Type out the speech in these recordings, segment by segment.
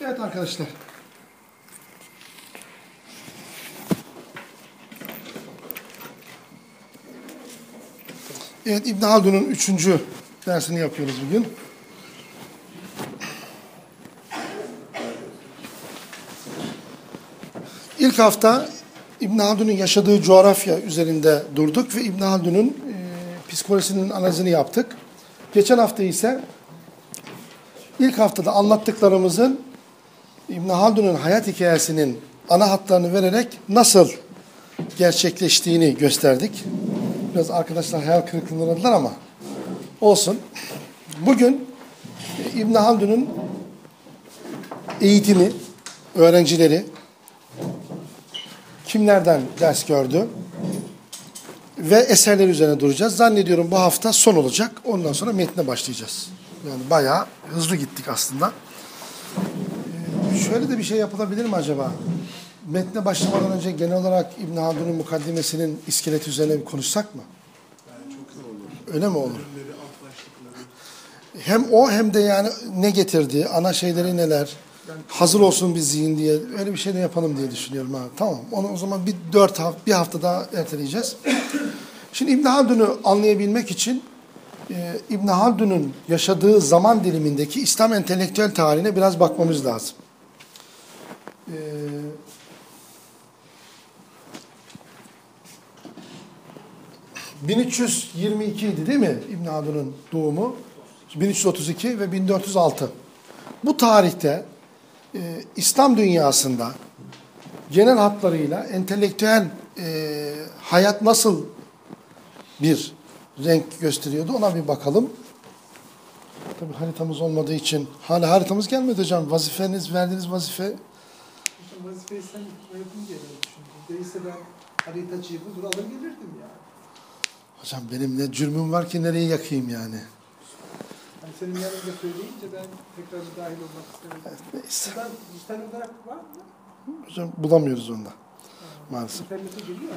Evet arkadaşlar. Evet İbn Haldun'un üçüncü dersini yapıyoruz bugün. İlk hafta İbn Haldun'un yaşadığı coğrafya üzerinde durduk ve İbn Haldun'un e, psikolojisinin analizini yaptık. Geçen hafta ise ilk haftada anlattıklarımızın İbn Haldun'un hayat hikayesinin ana hatlarını vererek nasıl gerçekleştiğini gösterdik. Biraz arkadaşlar hayal kırıklığına uğradılar ama olsun. Bugün e, İbn Haldun'un eğitimi, öğrencileri kimlerden ders gördü ve eserler üzerine duracağız. Zannediyorum bu hafta son olacak. Ondan sonra metne başlayacağız. Yani bayağı hızlı gittik aslında. Şöyle de bir şey yapılabilir mi acaba? Metne başlamadan önce genel olarak İbn Haldun'un mukaddimesinin iskeleti üzerine bir konuşsak mı? Öyle mi olur? Hem o hem de yani ne getirdi, ana şeyleri neler, hazır olsun bir zihin diye öyle bir şey de yapalım diye düşünüyorum. Ha. Tamam. Onu o zaman bir dört hafta, bir hafta daha erteleyeceğiz. Şimdi İbn Haldun'u anlayabilmek için e, İbn Haldun'un yaşadığı zaman dilimindeki İslam entelektüel tarihine biraz bakmamız lazım. E, ...1322 idi değil mi İbn Haldun'un doğumu? 1332 ve 1406. Bu tarihte e, İslam dünyasında genel hatlarıyla entelektüel e, hayat nasıl bir renk gösteriyordu ona bir bakalım. Tabi haritamız olmadığı için hala haritamız gelmedi hocam. Vazifeniz, verdiğiniz vazife. Hocam vazifeyi sen verdin diye ben düşündüm. Değilse ben haritacıyı bulur alır gelirdim ya. Hocam benim ne cürmüm var ki nereye yakayım yani. Hani senin yanında söyleyince ben tekrar dahil olmak istemedim. Neyse. Buradan dijital olarak var mı? Hocam bulamıyoruz onda maalesef. İnternete geliyor.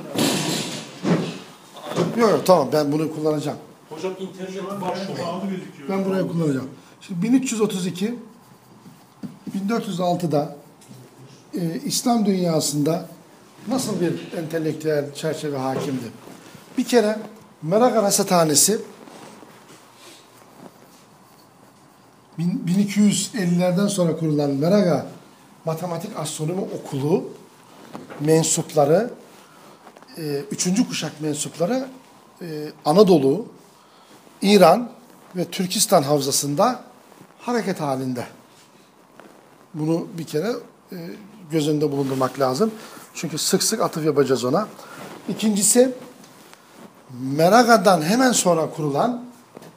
Yok yok tamam ben bunu kullanacağım. Hocam internet var şu an. Ben buraya kullanacağım. Şimdi 1332 1406'da e, İslam dünyasında nasıl bir entelektüel çerçeve hakimdi? Bir kere Meraga Rasathanesi 1250'lerden sonra kurulan Meraga Matematik Astronomi Okulu mensupları, e, üçüncü kuşak mensupları e, Anadolu, İran ve Türkistan havzasında hareket halinde. Bunu bir kere e, göz önünde bulundurmak lazım. Çünkü sık sık atıf yapacağız ona. İkincisi, Meraga'dan hemen sonra kurulan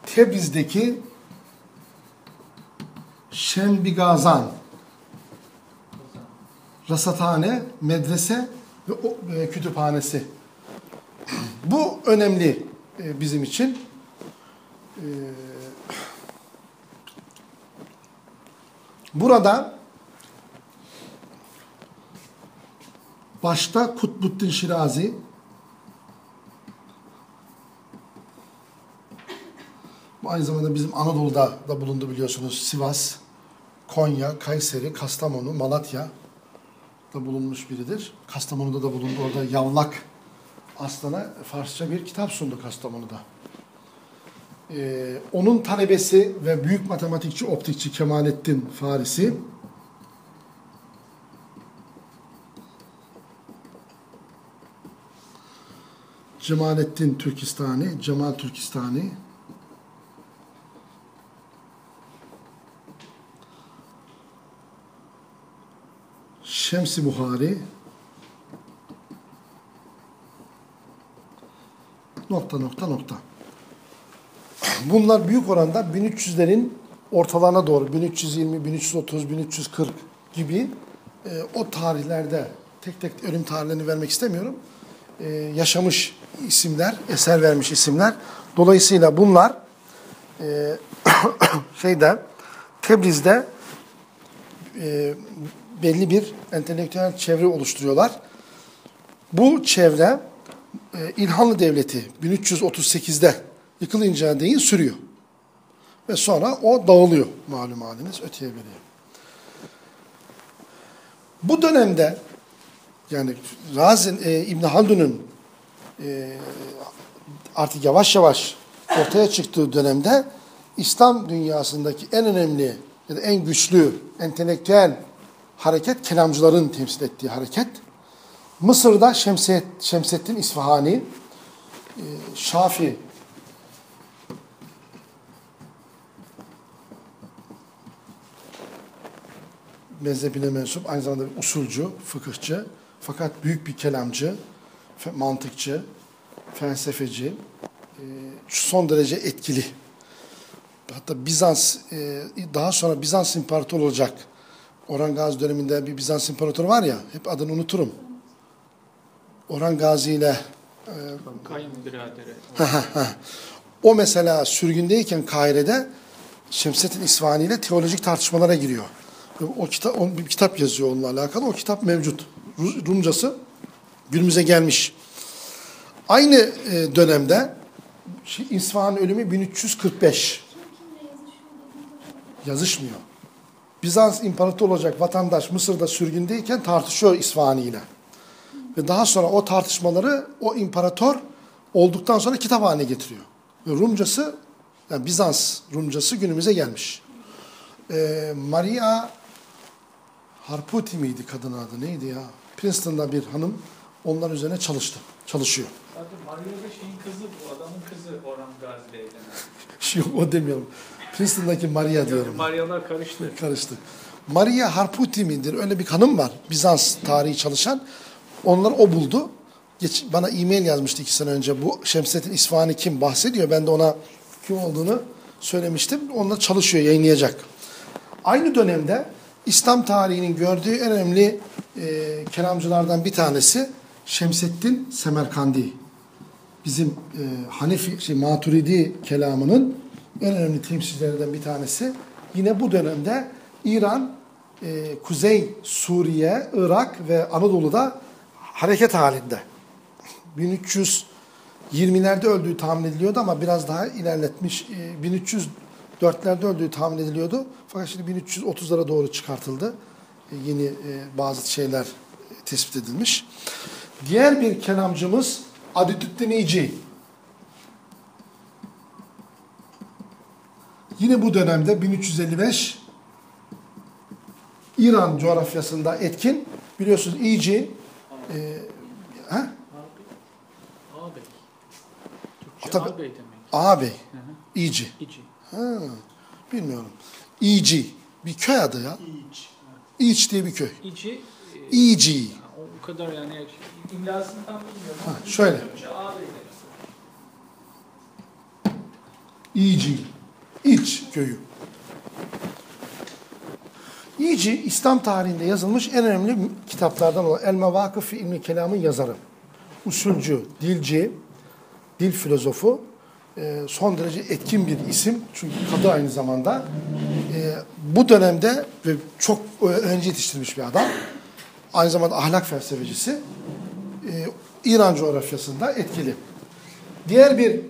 Tebriz'deki Şenbigazan rasathane, medrese ve e, kütüphanesi. Bu önemli e, bizim için. E, burada başta Kutbuddin Şirazi bu aynı zamanda bizim Anadolu'da da bulundu biliyorsunuz. Sivas, Konya, Kayseri, Kastamonu, Malatya da bulunmuş biridir. Kastamonu'da da bulundu. Orada Yavlak Aslan'a Farsça bir kitap sundu Kastamonu'da. Ee, onun talebesi ve büyük matematikçi, optikçi Kemalettin Farisi Cemalettin Türkistani, Cemal Türkistani Şemsi Buhari nokta nokta nokta. Bunlar büyük oranda 1300'lerin ortalarına doğru 1320, 1330, 1340 gibi e, o tarihlerde tek tek ölüm tarihlerini vermek istemiyorum. E, yaşamış isimler, eser vermiş isimler. Dolayısıyla bunlar e, şeyde Tebriz'de e, belli bir entelektüel çevre oluşturuyorlar. Bu çevre e, İlhanlı Devleti 1338'de yıkılınca değin sürüyor. Ve sonra o dağılıyor malum haliniz öteye beriye. Bu dönemde yani Razin e, İbn Haldun'un e, artık yavaş yavaş ortaya çıktığı dönemde İslam dünyasındaki en önemli ya da en güçlü entelektüel hareket kelamcıların temsil ettiği hareket. Mısır'da Şemset, Şemseddin İsfahani, e, Şafi mezhebine mensup, aynı zamanda bir usulcu, fıkıhçı, fakat büyük bir kelamcı, mantıkçı, felsefeci, e, son derece etkili. Hatta Bizans, e, daha sonra Bizans İmparatoru olacak. Orhan Gazi döneminde bir Bizans İmparatoru var ya, hep adını unuturum. Orhan Gazi ile Kayınbiraderi. o mesela sürgündeyken Kahire'de Şemsettin İsfahani ile teolojik tartışmalara giriyor. O kitap, o bir kitap yazıyor onunla alakalı. O kitap mevcut. Ru- Rumcası günümüze gelmiş. Aynı e, dönemde İsfahan ölümü 1345. Yazışmıyor. Bizans imparatoru olacak vatandaş Mısır'da sürgündeyken tartışıyor İsfahani ile. Ve daha sonra o tartışmaları o imparator olduktan sonra kitap haline getiriyor. Ve Rumcası, yani Bizans Rumcası günümüze gelmiş. Ee, Maria Harputi miydi kadın adı neydi ya? Princeton'da bir hanım onlar üzerine çalıştı. Çalışıyor. Zaten Maria da şeyin kızı bu adamın kızı Orhan Gazi ile evlenen. Yok o demiyorum. Princeton'daki Maria diyorum. Marialar karıştı. Karıştı. Maria Harputi midir? Öyle bir hanım var. Bizans tarihi çalışan. Onlar o buldu. Geç, bana e-mail yazmıştı iki sene önce. Bu Şemsettin İsfahani kim bahsediyor. Ben de ona kim olduğunu söylemiştim. Onunla çalışıyor, yayınlayacak. Aynı dönemde İslam tarihinin gördüğü en önemli e, kelamcılardan bir tanesi Şemseddin Semerkandi. Bizim e, Hanefi, şey, Maturidi kelamının en önemli temsilcilerinden bir tanesi. Yine bu dönemde İran, e, Kuzey Suriye, Irak ve Anadolu'da hareket halinde. 1320'lerde öldüğü tahmin ediliyordu ama biraz daha ilerletmiş. E, 1304'lerde öldüğü tahmin ediliyordu. Fakat şimdi 1330'lara doğru çıkartıldı. Yeni e, bazı şeyler tespit edilmiş. Diğer bir kelamcımız Adidüddin İci. Yine bu dönemde 1355 İran coğrafyasında etkin. Biliyorsunuz İci e, ha? Ağabey. Türkçe ağabey demek. ağabey. Hı hı. İci. Ha, bilmiyorum. İci. Bir köy adı ya. İç. İç diye bir köy. İçi. e, İci. o, o kadar yani imlasını tam bilmiyorum. Ha, şöyle. İci. İç köyü. İci İslam tarihinde yazılmış en önemli kitaplardan olan El Mevakıf İlmi Kelam'ın yazarı. Usulcü, dilci, dil filozofu, son derece etkin bir isim. Çünkü kadı aynı zamanda. E, bu dönemde ve çok öğrenci yetiştirmiş bir adam. Aynı zamanda ahlak felsefecisi. E, İran coğrafyasında etkili. Diğer bir e,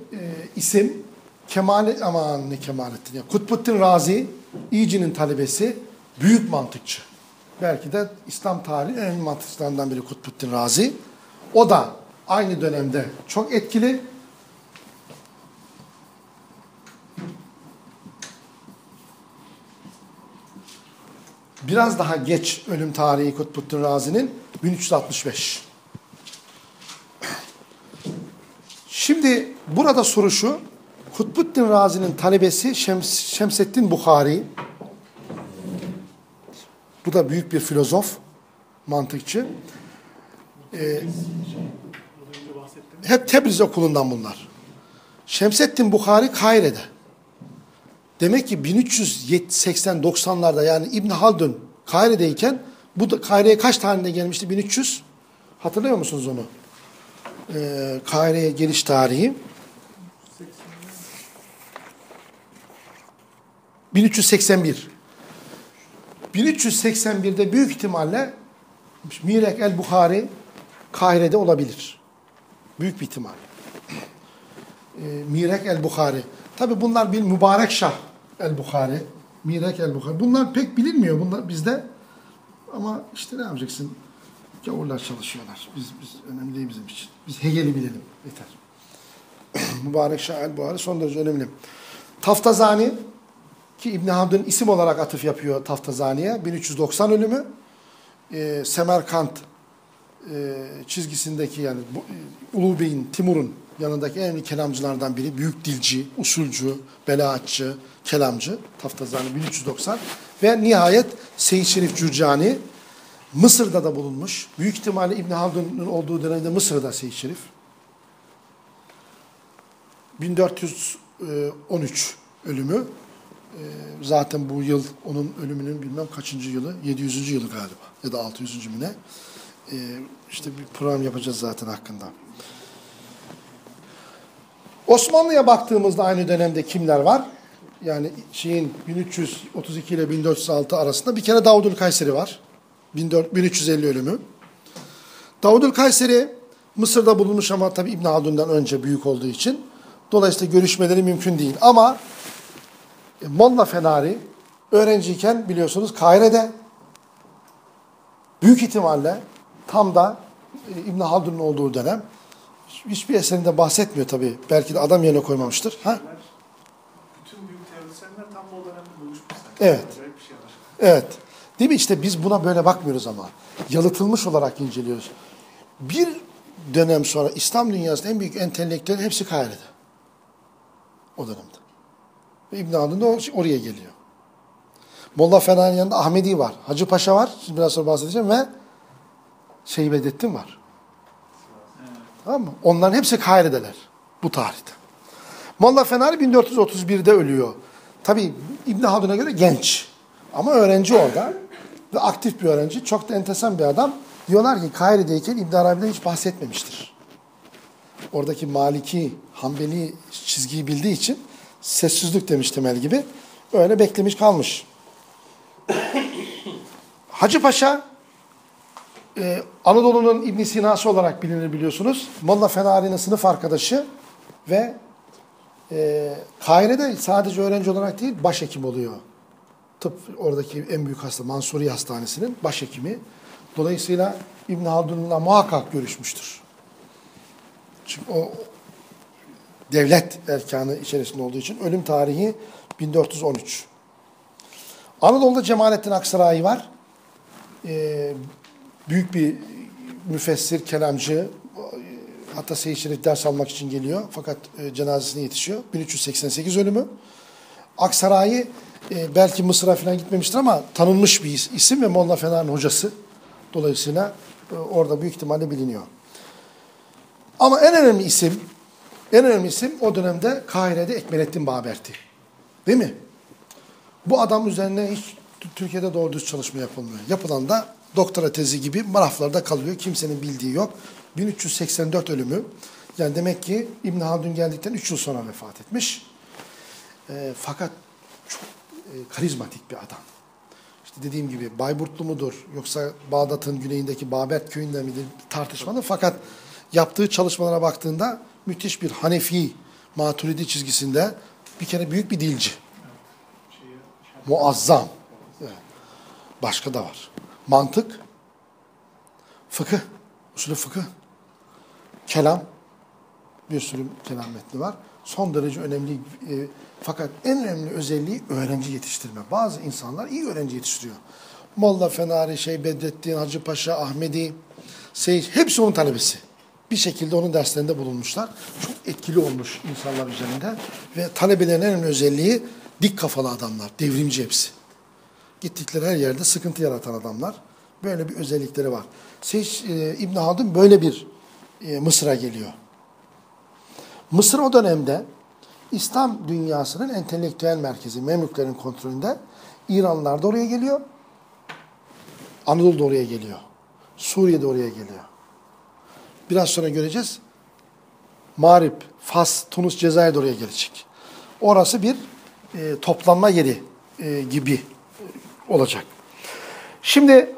isim Kemal aman ne Kemalettin ya Kutbuddin Razi İci'nin talebesi büyük mantıkçı. Belki de İslam tarihi en mantıkçılarından biri Kutbuddin Razi. O da aynı dönemde çok etkili. Biraz daha geç ölüm tarihi Kutbuddin Razi'nin 1365. Şimdi burada soru şu. Kutbuddin Razi'nin talebesi Şems, Şemseddin Bukhari. Bu da büyük bir filozof, mantıkçı. Ee, hep Tebriz okulundan bunlar. Şemseddin Bukhari Kahire'de. Demek ki 1380-90'larda yani İbn Haldun Kahire'deyken bu da Kahire'ye kaç tarihinde gelmişti? 1300. Hatırlıyor musunuz onu? Ee, Kahire'ye geliş tarihi. 1381. 1381'de büyük ihtimalle Mirek el-Bukhari Kahire'de olabilir. Büyük bir ihtimal. Ee, Mirek el-Bukhari. Tabi bunlar bir mübarek şah el-Bukhari. Mirek el-Bukhari. Bunlar pek bilinmiyor bunlar bizde. Ama işte ne yapacaksın? Gavurlar çalışıyorlar. Biz, biz önemli değil bizim için. Biz Hegel'i bilelim. Yeter. Mübarek Şair Buhari son derece önemli. Taftazani ki İbn Haldun isim olarak atıf yapıyor Taftazani'ye. 1390 ölümü. Ee, Semerkant e, çizgisindeki yani bu, e, Timur'un yanındaki en önemli kelamcılardan biri. Büyük dilci, usulcü, belaatçı, kelamcı. Taftazani 1390. Ve nihayet Seyyid Şerif Cürcani Mısır'da da bulunmuş. Büyük ihtimalle İbn Haldun'un olduğu dönemde Mısır'da Seyyid Şerif. 1413 ölümü. Ee, Zaten bu yıl onun ölümünün bilmem kaçıncı yılı? 700. yılı galiba. Ya da 600. mü ne? Ee, işte bir program yapacağız zaten hakkında. Osmanlı'ya baktığımızda aynı dönemde kimler var? Yani şeyin 1332 ile 1406 arasında bir kere Davudül Kayseri var. 1400 1350 ölümü. Davudül Kayseri Mısır'da bulunmuş ama tabi İbn Haldun'dan önce büyük olduğu için dolayısıyla görüşmeleri mümkün değil. Ama e, Molla Fenari öğrenciyken biliyorsunuz Kahire'de büyük ihtimalle tam da e, İbn Haldun'un olduğu dönem hiçbir eserinde bahsetmiyor tabi. Belki de adam yerine koymamıştır. Ha? Bütün büyük teorisyenler tam o dönemde buluşmuş. Evet. Şey. Evet. Değil mi? İşte biz buna böyle bakmıyoruz ama. Yalıtılmış olarak inceliyoruz. Bir dönem sonra İslam dünyasının en büyük entelektüeli hepsi Kahire'de. O dönemde. Ve İbn Haldun da or- oraya geliyor. Molla Fena'nın yanında Ahmedi var. Hacı Paşa var. Şimdi biraz sonra bahsedeceğim ve Şeybedettin var. Tamam mı? Onların hepsi Kahire'deler bu tarihte. Molla Fenari 1431'de ölüyor. Tabi İbn Haldun'a göre genç. Ama öğrenci orada. Ve aktif bir öğrenci. Çok da enteresan bir adam. Diyorlar ki Kahire'deyken İbn Arabi'den hiç bahsetmemiştir. Oradaki Maliki, Hanbeli çizgiyi bildiği için sessizlik demiş temel gibi. Öyle beklemiş kalmış. Hacı Paşa e, Anadolu'nun İbn Sina'sı olarak bilinir biliyorsunuz. Molla Fenari'nin sınıf arkadaşı ve e, Kahire'de sadece öğrenci olarak değil başhekim oluyor. Tıp oradaki en büyük hasta Mansuri Hastanesi'nin başhekimi. Dolayısıyla İbn Haldun'la muhakkak görüşmüştür. Çünkü o devlet erkanı içerisinde olduğu için ölüm tarihi 1413. Anadolu'da Cemalettin Aksaray var. Ee, büyük bir müfessir, kelamcı. Hatta Seyyid Şerif ders almak için geliyor. Fakat e, cenazesine yetişiyor. 1388 ölümü. Aksaray'ı e, belki Mısır'a falan gitmemiştir ama tanınmış bir is- isim ve Molla Fenar'ın hocası. Dolayısıyla e, orada büyük ihtimalle biliniyor. Ama en önemli isim, en önemli isim o dönemde Kahire'de Ekmelettin Baberti. Değil mi? Bu adam üzerine hiç Türkiye'de doğru düz çalışma yapılmıyor. Yapılan da doktora tezi gibi maraflarda kalıyor. Kimsenin bildiği yok. 1384 ölümü. Yani demek ki İbn Haldun geldikten 3 yıl sonra vefat etmiş. E, fakat çok e, karizmatik bir adam. İşte dediğim gibi Bayburtlu mudur yoksa Bağdat'ın güneyindeki Babert köyünde midir tartışmalı. Fakat yaptığı çalışmalara baktığında müthiş bir Hanefi Maturidi çizgisinde bir kere büyük bir dilci. Muazzam. Evet. Başka da var. Mantık, fıkıh, usulü fıkıh, kelam, bir sürü kelam metni var. Son derece önemli e, fakat en önemli özelliği öğrenci yetiştirme. Bazı insanlar iyi öğrenci yetiştiriyor. Molla Fenari, şey Bedrettin, Hacı Paşa, Ahmedi, Seyit hepsi onun talebesi. Bir şekilde onun derslerinde bulunmuşlar. Çok etkili olmuş insanlar üzerinde. Ve talebelerin en önemli özelliği dik kafalı adamlar, devrimci hepsi. Gittikleri her yerde sıkıntı yaratan adamlar. Böyle bir özellikleri var. Seyyid e, İbn Haldun böyle bir e, Mısır'a geliyor. Mısır o dönemde İslam dünyasının entelektüel merkezi, Memlüklerin kontrolünde. İranlılar da oraya geliyor. Anadolu da oraya geliyor. Suriye de oraya geliyor. Biraz sonra göreceğiz. Mağrip, Fas, Tunus, Cezayir de oraya gelecek. Orası bir e, toplanma yeri e, gibi olacak. Şimdi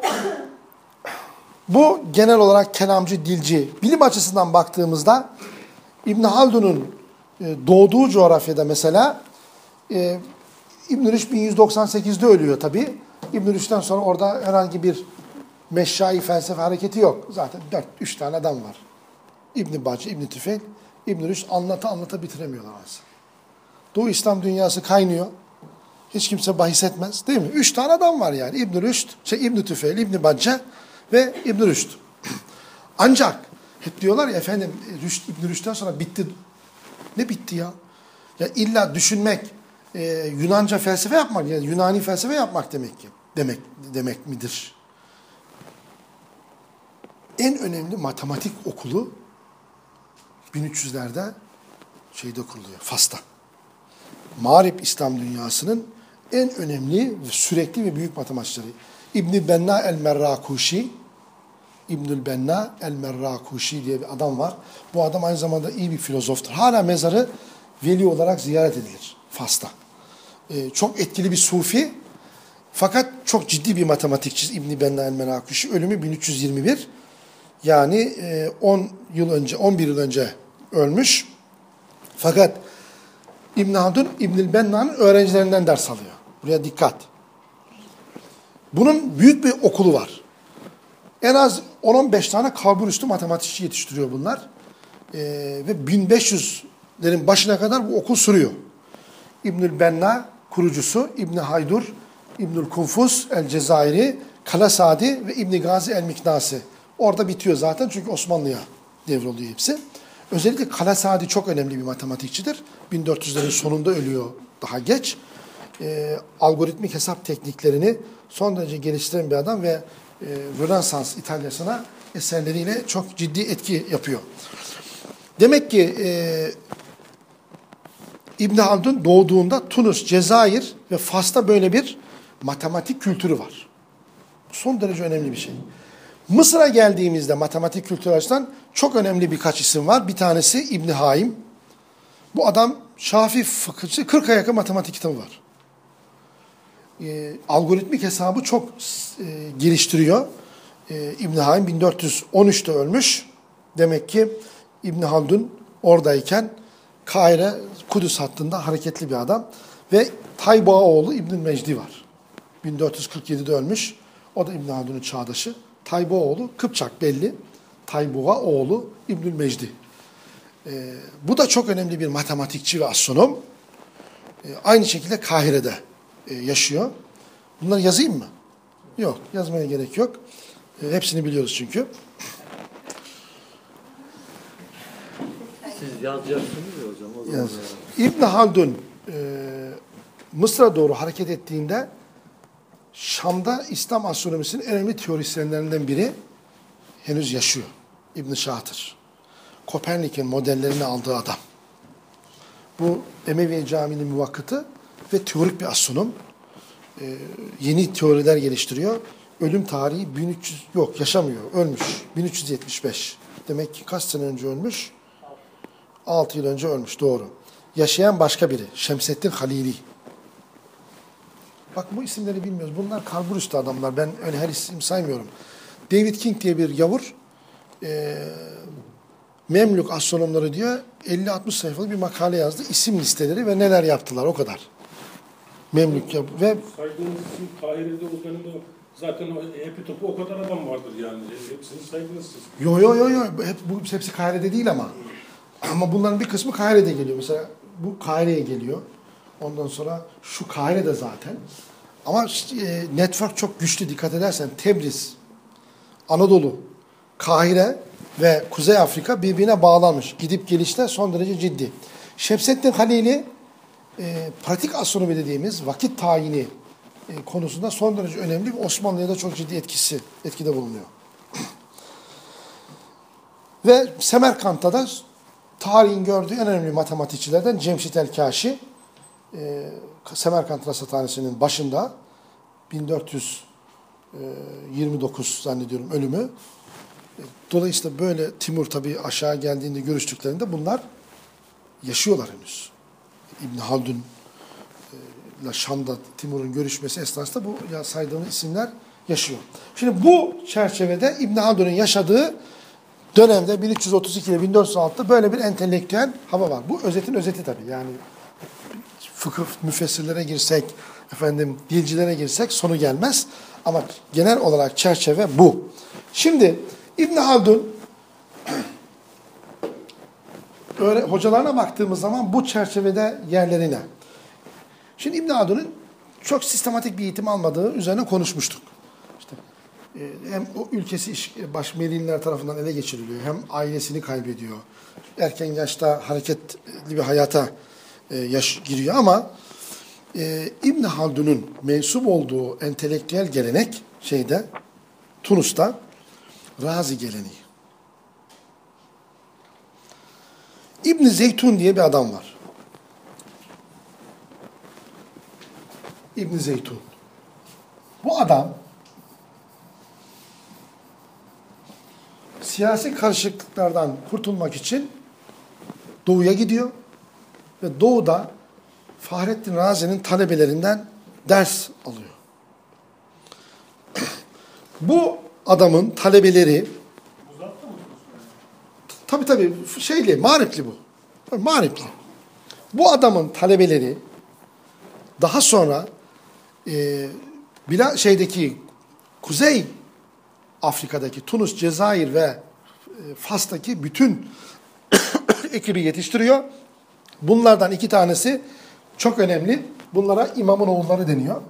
bu genel olarak kelamcı, dilci, bilim açısından baktığımızda İbn Haldun'un e, doğduğu coğrafyada mesela e, İbn Rüşd 1198'de ölüyor tabi. İbn Rüşd'den sonra orada herhangi bir meşşai felsefe hareketi yok. Zaten 4-3 tane adam var. İbn Bacı, İbn Tüfeil, İbn Rüşd anlata anlata bitiremiyorlar aslında. Doğu İslam dünyası kaynıyor. Hiç kimse bahis etmez değil mi? Üç tane adam var yani. İbn Rüşd, şey İbn Tüfeil, İbn Bacca ve İbn Rüşd. Ancak hep diyorlar ya efendim Rüşd, İbn Rüşd'den sonra bitti. Ne bitti ya? Ya illa düşünmek, e, Yunanca felsefe yapmak, yani Yunani felsefe yapmak demek ki. Demek demek midir? En önemli matematik okulu 1300'lerde şeyde kuruluyor, Fas'ta. Mağrip İslam dünyasının en önemli sürekli ve büyük matematikçileri. İbn Benna el-Merrakuşi, İbnül Benna el-Merrakuşi diye bir adam var. Bu adam aynı zamanda iyi bir filozoftur. Hala mezarı veli olarak ziyaret edilir Fas'ta. Ee, çok etkili bir sufi fakat çok ciddi bir matematikçi İbn Benna el-Merrakuşi. Ölümü 1321. Yani e, 10 yıl önce, 11 yıl önce ölmüş. Fakat İbn Haldun İbnül Benna'nın öğrencilerinden ders alıyor. Buraya dikkat. Bunun büyük bir okulu var. En az 10-15 tane kabul üstü matematikçi yetiştiriyor bunlar. Ee, ve 1500'lerin başına kadar bu okul sürüyor. İbnül Benna kurucusu, İbn Haydur, İbnül Kunfus el Cezayiri, Kalasadi ve İbn Gazi el Miknasi. Orada bitiyor zaten çünkü Osmanlı'ya devroluyor hepsi. Özellikle Kalasadi çok önemli bir matematikçidir. 1400'lerin sonunda ölüyor daha geç. Ee, algoritmik hesap tekniklerini son derece geliştiren bir adam ve e, Rönesans İtalya'sına eserleriyle çok ciddi etki yapıyor. Demek ki e, İbn Haldun doğduğunda Tunus, Cezayir ve Fas'ta böyle bir matematik kültürü var. Son derece önemli bir şey. Mısır'a geldiğimizde matematik kültürü açısından çok önemli birkaç isim var. Bir tanesi İbn Haim. Bu adam Şafi fıkıhçı 40'a yakın matematik kitabı var. E, algoritmik hesabı çok e, geliştiriyor. E, İbn Haim 1413'te ölmüş. Demek ki İbn Haldun oradayken Kahire, Kudüs hattında hareketli bir adam. Ve Tayba oğlu İbn Mecdi var. 1447'de ölmüş. O da İbn Haldun'un çağdaşı. Tayba oğlu Kıpçak belli. Taybuğa oğlu İbnül Mecdi. Ee, bu da çok önemli bir matematikçi ve astronom. Ee, aynı şekilde Kahire'de e, yaşıyor. Bunları yazayım mı? Yok, yazmaya gerek yok. E, hepsini biliyoruz çünkü. Siz yazacaksınız ya hocam. O zaman Yaz. İbn Haldun e, Mısır'a doğru hareket ettiğinde Şam'da İslam astronomisinin en önemli teorisyenlerinden biri henüz yaşıyor. İbn Şatır. Kopernik'in modellerini aldığı adam. Bu Emevi Camii'nin muvakkıtı ve teorik bir astronom. Ee, yeni teoriler geliştiriyor. Ölüm tarihi 1300 yok yaşamıyor. Ölmüş. 1375. Demek ki kaç sene önce ölmüş? 6 yıl önce ölmüş doğru. Yaşayan başka biri. Şemsettin Halili. Bak bu isimleri bilmiyoruz. Bunlar kalbur üstü adamlar. Ben öyle her isim saymıyorum. David King diye bir yavur e, Memlük astronomları diyor 50-60 sayfalık bir makale yazdı. İsim listeleri ve neler yaptılar o kadar. Memlük yap ve Saydığınız isim Kahire'de dönemde zaten hepi topu o kadar adam vardır yani. Hepsini saydınız siz. yo yo yo yo hep bu hepsi Kahire'de değil ama. Ama bunların bir kısmı Kahire'de geliyor. Mesela bu Kahire'ye geliyor. Ondan sonra şu Kahire'de zaten. Ama e, network çok güçlü dikkat edersen Tebriz, Anadolu, Kahire ve Kuzey Afrika birbirine bağlanmış. Gidip gelişte son derece ciddi. Şemsettin Halili e, pratik astronomi dediğimiz vakit tayini e, konusunda son derece önemli ve Osmanlı'ya da çok ciddi etkisi, etkide bulunuyor. ve Semerkant'ta da tarihin gördüğü en önemli matematikçilerden Cemşit El-Kaşi, e, Semerkant Rasathanesi'nin başında 1429 zannediyorum ölümü. E, Dolayısıyla böyle Timur tabii aşağı geldiğinde görüştüklerinde bunlar yaşıyorlar henüz. İbn Haldun e, ile Şam'da Timur'un görüşmesi esnasında bu ya saydığımız isimler yaşıyor. Şimdi bu çerçevede İbn Haldun'un yaşadığı dönemde 1332 ile 1406'da böyle bir entelektüel hava var. Bu özetin özeti tabii. Yani fıkıh müfessirlere girsek, efendim dilcilere girsek sonu gelmez. Ama genel olarak çerçeve bu. Şimdi İbn Haldun öyle hocalarına baktığımız zaman bu çerçevede yerlerine. Şimdi İbn Haldun'un çok sistematik bir eğitim almadığı üzerine konuşmuştuk. İşte e, hem o ülkesi iş- baş Melililer tarafından ele geçiriliyor, hem ailesini kaybediyor. Erken yaşta hareketli bir hayata e, yaş giriyor ama e, İbn Haldun'un mensup olduğu entelektüel gelenek şeyde Tunus'ta Razi geleneği. İbn Zeytun diye bir adam var. İbn Zeytun. Bu adam siyasi karışıklıklardan kurtulmak için doğuya gidiyor ve doğuda Fahrettin Razi'nin talebelerinden ders alıyor. Bu adamın talebeleri tabi tabi şeyli, maripli bu. Maripli. Bu adamın talebeleri daha sonra e, bila, şeydeki Kuzey Afrika'daki Tunus, Cezayir ve Fas'taki bütün ekibi yetiştiriyor. Bunlardan iki tanesi çok önemli. Bunlara imamın oğulları deniyor.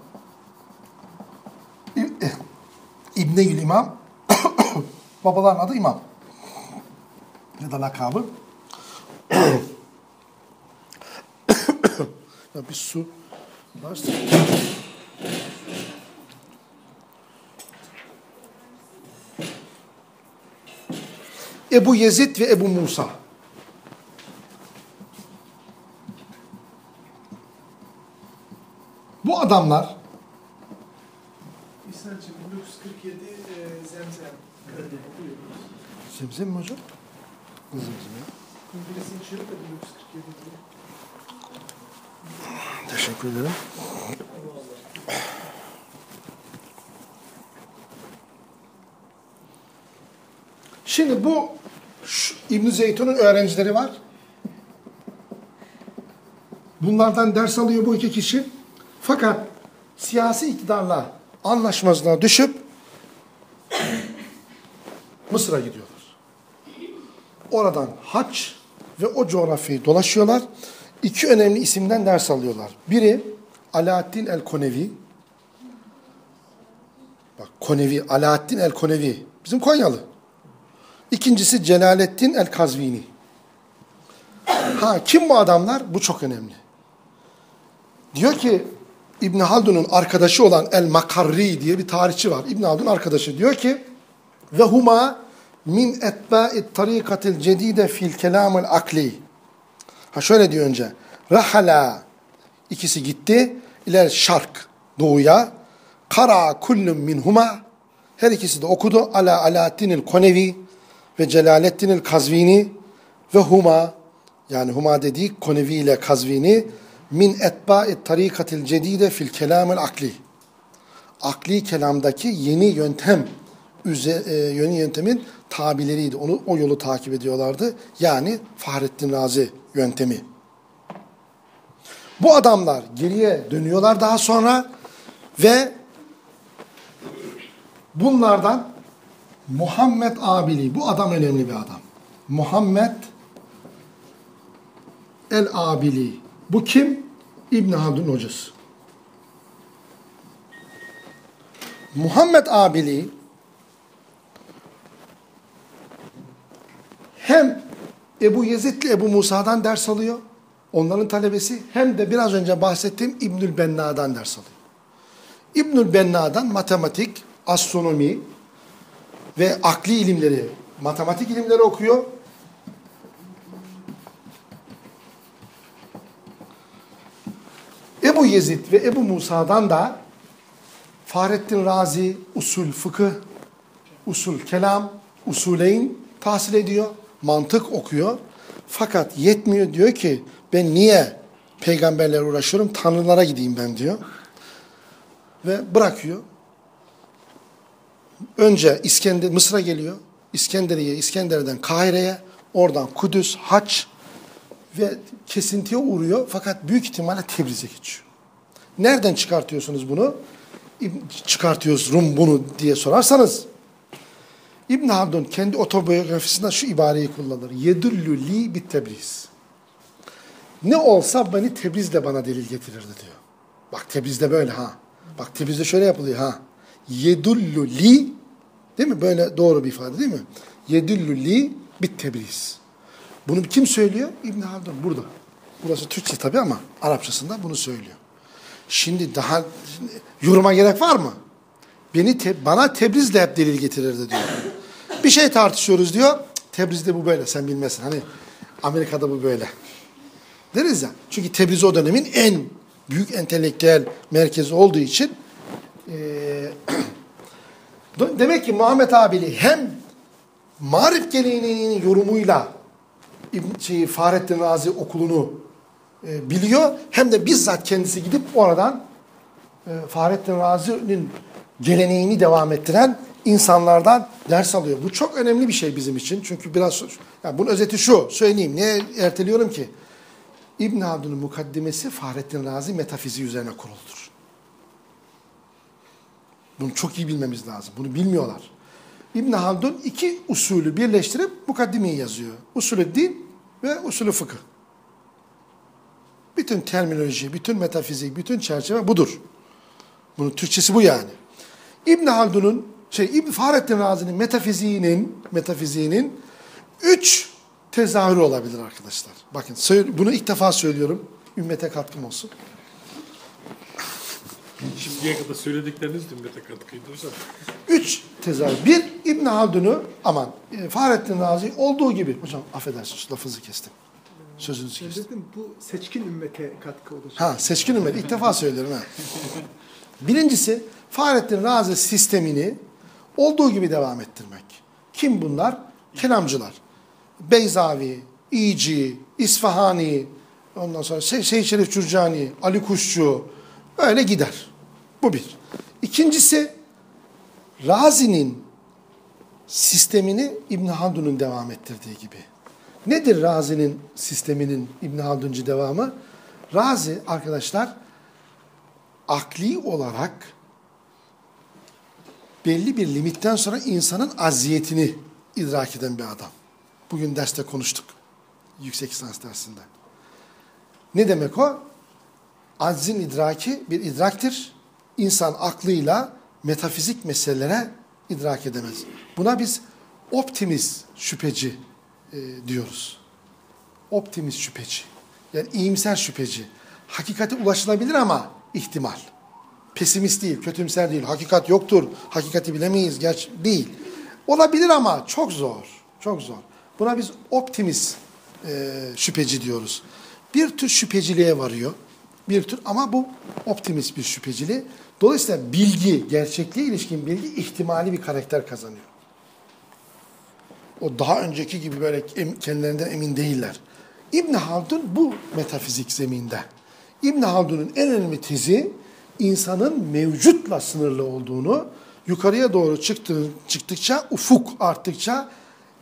Eh, İbneyül İmam. Babaların adı İmam. Ya da lakabı. ya bir su varsa. Ebu Yezid ve Ebu Musa. Bu adamlar İhsan'cığım 1947 e, Zemzem. Zemzem mi hocam? Teşekkür ederim. Şimdi bu İbn Zeytun'un öğrencileri var. Bunlardan ders alıyor bu iki kişi. Fakat siyasi iktidarla anlaşmazlığa düşüp Mısır'a gidiyorlar. Oradan haç ve o coğrafyayı dolaşıyorlar. İki önemli isimden ders alıyorlar. Biri Alaaddin el-Konevi. Bak Konevi, Alaaddin el-Konevi. Bizim Konyalı. İkincisi Celaleddin el-Kazvini. Ha kim bu adamlar? Bu çok önemli. Diyor ki İbn Haldun'un arkadaşı olan El-Makarri diye bir tarihçi var. İbn Haldun arkadaşı diyor ki ve huma min etba'it tarikatil cedide fil kelamil akli. Ha şöyle diyor önce. Rahala ikisi gitti. İler şark doğuya. Kara kullum minhuma. Her ikisi de okudu. Ala Alaaddinil Konevi ve Celaleddinil Kazvini ve huma yani huma dediği Konevi ile Kazvini min etba'it tarikatil cedide fil kelamil akli. Akli kelamdaki yeni yöntem e, yeni yöntemin tabileriydi. Onu o yolu takip ediyorlardı. Yani Fahrettin Razi yöntemi. Bu adamlar geriye dönüyorlar daha sonra ve bunlardan Muhammed Abili, bu adam önemli bir adam. Muhammed El Abili. Bu kim? İbn Haldun hocası. Muhammed Abili hem Ebu Yezid ile Ebu Musa'dan ders alıyor. Onların talebesi hem de biraz önce bahsettiğim İbnül Benna'dan ders alıyor. İbnül Benna'dan matematik, astronomi ve akli ilimleri, matematik ilimleri okuyor. Ebu Yezid ve Ebu Musa'dan da Fahrettin Razi usul fıkıh, usul kelam, usuleyn tahsil ediyor. Mantık okuyor. Fakat yetmiyor diyor ki ben niye peygamberlerle uğraşıyorum? Tanrılara gideyim ben diyor. Ve bırakıyor. Önce İskender, Mısır'a geliyor. İskenderiye, İskender'den Kahire'ye, oradan Kudüs, Haç ve kesintiye uğruyor fakat büyük ihtimalle Tebriz'e geçiyor. Nereden çıkartıyorsunuz bunu? Çıkartıyoruz Rum bunu diye sorarsanız İbn Haldun kendi otobiyografisinde şu ibareyi kullanır. Yedüllü li bit Tebriz. Ne olsa beni Tebriz'de bana delil getirirdi diyor. Bak Tebriz'de böyle ha. Bak Tebriz'de şöyle yapılıyor ha. Yedüllü li değil mi? Böyle doğru bir ifade değil mi? Yedüllü li bit Tebriz. Bunu kim söylüyor? İbn Haldun burada. Burası Türkçe tabii ama Arapçasında bunu söylüyor. Şimdi daha şimdi yoruma gerek var mı? Beni te- bana Tebriz'de hep delil getirirdi diyor. Bir şey tartışıyoruz diyor. "Cık, Tebriz'de bu böyle sen bilmezsin. Hani Amerika'da bu böyle. Deriz ya. Çünkü Tebriz o dönemin en büyük entelektüel merkezi olduğu için eee, demek ki Muhammed Abili hem Marif geleneğinin yorumuyla şeyi, Fahrettin Razi okulunu e, biliyor. Hem de bizzat kendisi gidip oradan e, Fahrettin Razi'nin geleneğini devam ettiren insanlardan ders alıyor. Bu çok önemli bir şey bizim için. Çünkü biraz yani bunun özeti şu. Söyleyeyim. Niye erteliyorum ki? İbn Haldun'un mukaddimesi Fahrettin Razi metafiziği üzerine kuruludur. Bunu çok iyi bilmemiz lazım. Bunu bilmiyorlar. İbn Haldun iki usulü birleştirip mukaddimeyi yazıyor. Usulü din ve usulü fıkıh. Bütün terminoloji, bütün metafizik, bütün çerçeve budur. Bunun Türkçesi bu yani. İbn Haldun'un şey İbn Fahrettin Razi'nin metafiziğinin metafiziğinin üç tezahürü olabilir arkadaşlar. Bakın bunu ilk defa söylüyorum. Ümmete katkım olsun. Şimdiye kadar söyledikleriniz de ümmete katkıydı hocam. Üç tezahür. Bir, İbn Haldun'u aman e, Fahrettin Razi olduğu gibi. Hocam affedersiniz lafınızı kestim. Sözünüzü kestim. dedim bu seçkin ümmete katkı olacak. Ha seçkin ümmet. İlk defa söylüyorum ha. Birincisi Fahrettin Razi sistemini olduğu gibi devam ettirmek. Kim bunlar? Kelamcılar. Beyzavi, İci, İsfahani, ondan sonra Sey Seyyid Şerif Cürcani, Ali Kuşçu böyle gider. Bu bir. İkincisi Razi'nin sistemini İbn Haldun'un devam ettirdiği gibi. Nedir Razi'nin sisteminin İbn Halduncu devamı? Razi arkadaşlar akli olarak belli bir limitten sonra insanın aziyetini idrak eden bir adam. Bugün derste konuştuk. Yüksek lisans dersinde. Ne demek o? Aczin idraki bir idraktir. İnsan aklıyla metafizik meselelere idrak edemez. Buna biz optimist şüpheci e, diyoruz. Optimist şüpheci. Yani iyimser şüpheci. Hakikate ulaşılabilir ama ihtimal. Pesimist değil, kötümser değil. Hakikat yoktur, hakikati bilemeyiz. Gerçi değil. Olabilir ama çok zor. Çok zor. Buna biz optimist e, şüpheci diyoruz. Bir tür şüpheciliğe varıyor. Bir tür ama bu optimist bir şüpheciliği. Dolayısıyla bilgi, gerçekliğe ilişkin bilgi ihtimali bir karakter kazanıyor. O daha önceki gibi böyle kendilerinden emin değiller. İbn Haldun bu metafizik zeminde. İbn Haldun'un en önemli tezi insanın mevcutla sınırlı olduğunu, yukarıya doğru çıktığı, çıktıkça, ufuk arttıkça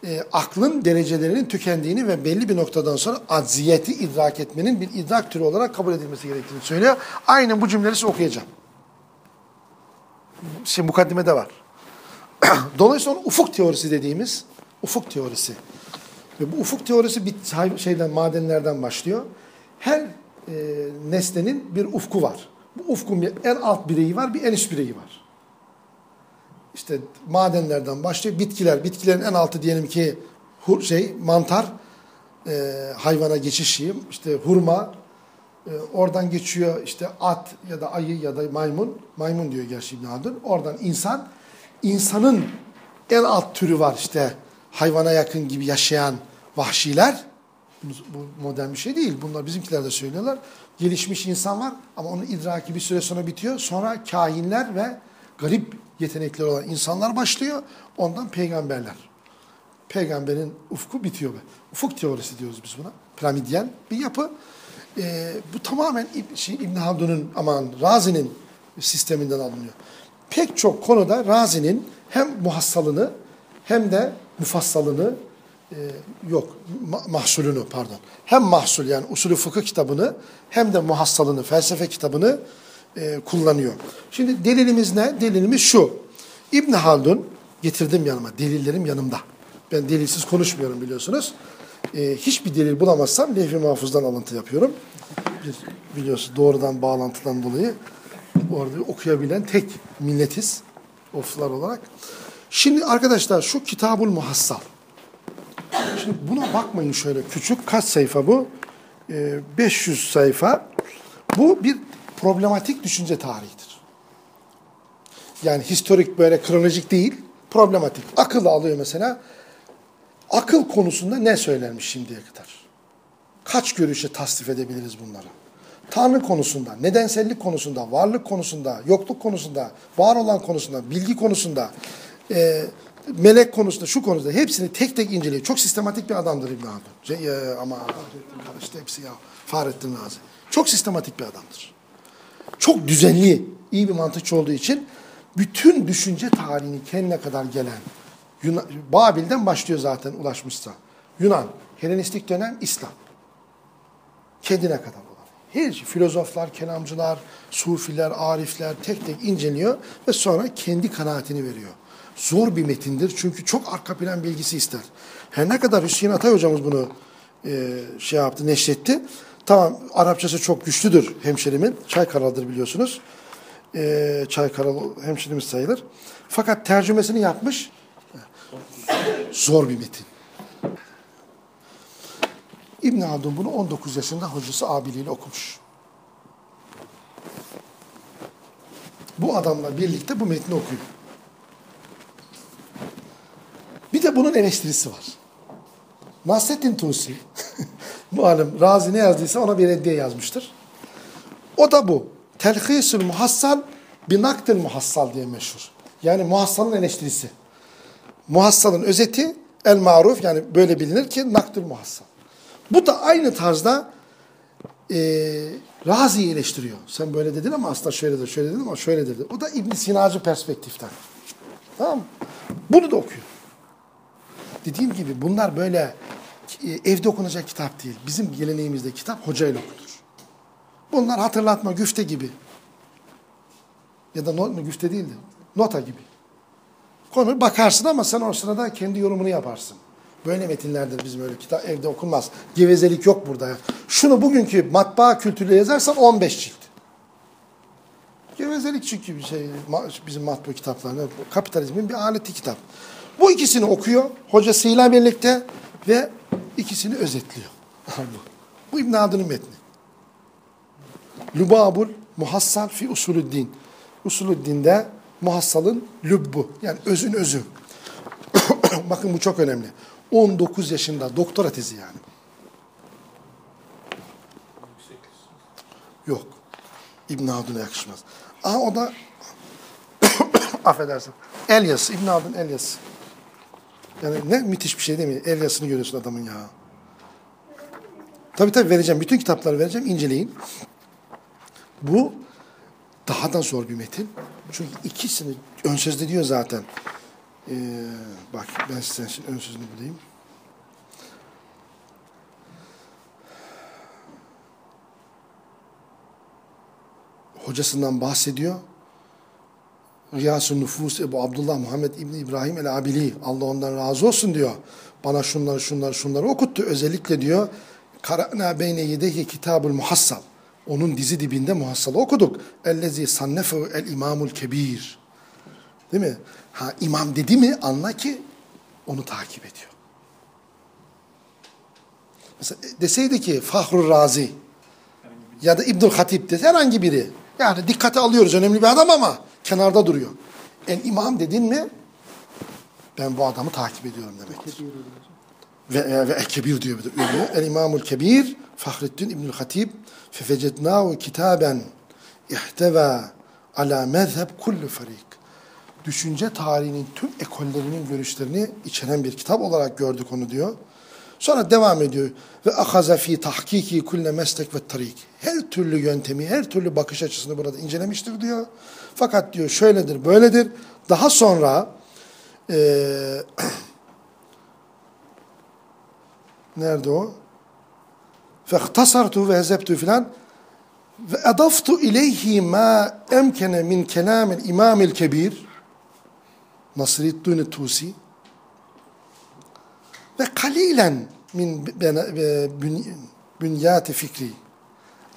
e, aklın derecelerinin tükendiğini ve belli bir noktadan sonra acziyeti idrak etmenin bir idrak türü olarak kabul edilmesi gerektiğini söylüyor. Aynen bu cümleleri size okuyacağım. Şimdi mukaddimede var. Dolayısıyla ufuk teorisi dediğimiz ufuk teorisi. Ve bu ufuk teorisi bir şeyden madenlerden başlıyor. Her e, nesnenin bir ufku var. Bu ufkun bir en alt bireyi var, bir en üst bireyi var. İşte madenlerden başlıyor. Bitkiler, bitkilerin en altı diyelim ki hur, şey mantar, e, hayvana geçiş şeyi, işte hurma, e, oradan geçiyor işte at ya da ayı ya da maymun. Maymun diyor gerçi İbn Haldun. Oradan insan. insanın en alt türü var işte hayvana yakın gibi yaşayan vahşiler. Bu, modern bir şey değil. Bunlar bizimkiler de söylüyorlar. Gelişmiş insan var ama onun idraki bir süre sonra bitiyor. Sonra kahinler ve garip yetenekleri olan insanlar başlıyor. Ondan peygamberler. Peygamberin ufku bitiyor. Ufuk teorisi diyoruz biz buna. Piramidyen bir yapı. Ee, bu tamamen İb- şey, İbn Haldun'un aman Razi'nin sisteminden alınıyor. Pek çok konuda Razi'nin hem muhassalını hem de mufassalını e, yok ma- mahsulünü pardon. Hem mahsul yani usulü fıkıh kitabını hem de muhassalını, felsefe kitabını e, kullanıyor. Şimdi delilimiz ne? Delilimiz şu. İbn Haldun getirdim yanıma. Delillerim yanımda. Ben delilsiz konuşmuyorum biliyorsunuz. E, hiçbir delil bulamazsam levh-i mahfuzdan alıntı yapıyorum. Bir, biliyorsunuz doğrudan bağlantıdan dolayı orada okuyabilen tek milletiz oflar olarak. Şimdi arkadaşlar şu Kitabul Muhassal. Şimdi buna bakmayın şöyle küçük kaç sayfa bu? Ee, 500 sayfa. Bu bir problematik düşünce tarihidir. Yani historik böyle kronolojik değil, problematik. Akıl alıyor mesela. Akıl konusunda ne söylenmiş şimdiye kadar? Kaç görüşe tasnif edebiliriz bunları? Tanrı konusunda, nedensellik konusunda, varlık konusunda, yokluk konusunda, var olan konusunda, bilgi konusunda, e, melek konusunda, şu konuda hepsini tek tek inceliyor. Çok sistematik bir adamdır İbn Haldun. Şey, e, ama karıştı hepsi ya. Fahrettin Razi. Çok sistematik bir adamdır. Çok düzenli, iyi bir mantıkçı olduğu için bütün düşünce tarihini kendine kadar gelen Yunan, Babil'den başlıyor zaten ulaşmışsa. Yunan, Helenistik dönem İslam. Kendine kadar olan. Her şey, filozoflar, kelamcılar, sufiler, arifler tek tek inceliyor ve sonra kendi kanaatini veriyor. Zor bir metindir çünkü çok arka plan bilgisi ister. Her ne kadar Hüseyin Atay hocamız bunu e, şey yaptı, neşretti. Tamam Arapçası çok güçlüdür hemşerimin. Çaykaralı'dır biliyorsunuz. E, Çaykaralı hemşerimiz sayılır. Fakat tercümesini yapmış. Zor bir metin. İbn Haldun bunu 19 yaşında hocası abiliğiyle okumuş. Bu adamla birlikte bu metni okuyor. Bir de bunun eleştirisi var. Nasreddin Tusi, malum Razi ne yazdıysa ona bir reddiye yazmıştır. O da bu. Telhisül muhassal binaktil muhassal diye meşhur. Yani muhassalın eleştirisi. Muhassalın özeti el maruf yani böyle bilinir ki nakdül muhassal. Bu da aynı tarzda e, Razi'yi eleştiriyor. Sen böyle dedin ama aslında şöyledir, şöyle dedin ama şöyledir. O da İbn Sinacı perspektiften. Tamam mı? Bunu da okuyor. Dediğim gibi bunlar böyle e, evde okunacak kitap değil. Bizim geleneğimizde kitap hocayla okunur. Bunlar hatırlatma, güfte gibi. Ya da not, güfte değildi. Nota gibi. Konu bakarsın ama sen o sırada kendi yorumunu yaparsın. Böyle metinlerdir bizim öyle kitap evde okunmaz. Gevezelik yok burada. Şunu bugünkü matbaa kültürüyle yazarsan 15 cilt. Gevezelik çünkü bir şey bizim matbaa kitaplarında kapitalizmin bir aleti kitap. Bu ikisini okuyor hocasıyla birlikte ve ikisini özetliyor. Bu İbn Haldun'un metni. Lubabul muhassal fi usulüddin. Usulüddin'de muhassalın lübbu yani özün özü. Bakın bu çok önemli. 19 yaşında doktora tezi yani. Yok. İbn Haldun'a yakışmaz. Aa o da affedersin. El yazısı. İbn Haldun el yazısı. Yani ne müthiş bir şey değil mi? El yazısını görüyorsun adamın ya. Tabii tabii vereceğim. Bütün kitapları vereceğim. inceleyin. Bu daha da zor bir metin. Çünkü ikisini ön sözde diyor zaten. Ee, bak ben size şimdi ön sözünü bulayım. Hocasından bahsediyor. Riyas-ı Nüfus Ebu Abdullah Muhammed İbni İbrahim el-Abili Allah ondan razı olsun diyor. Bana şunları şunları şunları okuttu. Özellikle diyor Kara'na beyne yedehi kitabul muhassal. Onun dizi dibinde muhassalı okuduk. Ellezi sannefehu el imamul kebir. Değil mi? Ha imam dedi mi anla ki onu takip ediyor. Mesela deseydi ki Fahrur Razi ya da İbnül Hatip dese herhangi biri. Yani dikkate alıyoruz önemli bir adam ama kenarda duruyor. En imam dedin mi ben bu adamı takip ediyorum demektir. Ve, ve kebir diyor bir de. El imamul kebir Fahrettin İbnül Hatip fefecednahu kitaben ihteva ala mezheb kullu farik. Düşünce tarihinin tüm ekollerinin görüşlerini içeren bir kitap olarak gördük onu diyor. Sonra devam ediyor. Ve ahaza fi tahkiki kulle meslek ve tarik. Her türlü yöntemi, her türlü bakış açısını burada incelemiştir diyor. Fakat diyor şöyledir, böyledir. Daha sonra e, Nerede o? فَاخْتَصَرْتُ وَهَزَبْتُ filan ve edaftu ileyhi ma emkene min kelamil imamil kebir Nasriddin Tusi ve kalilen min bünyati fikri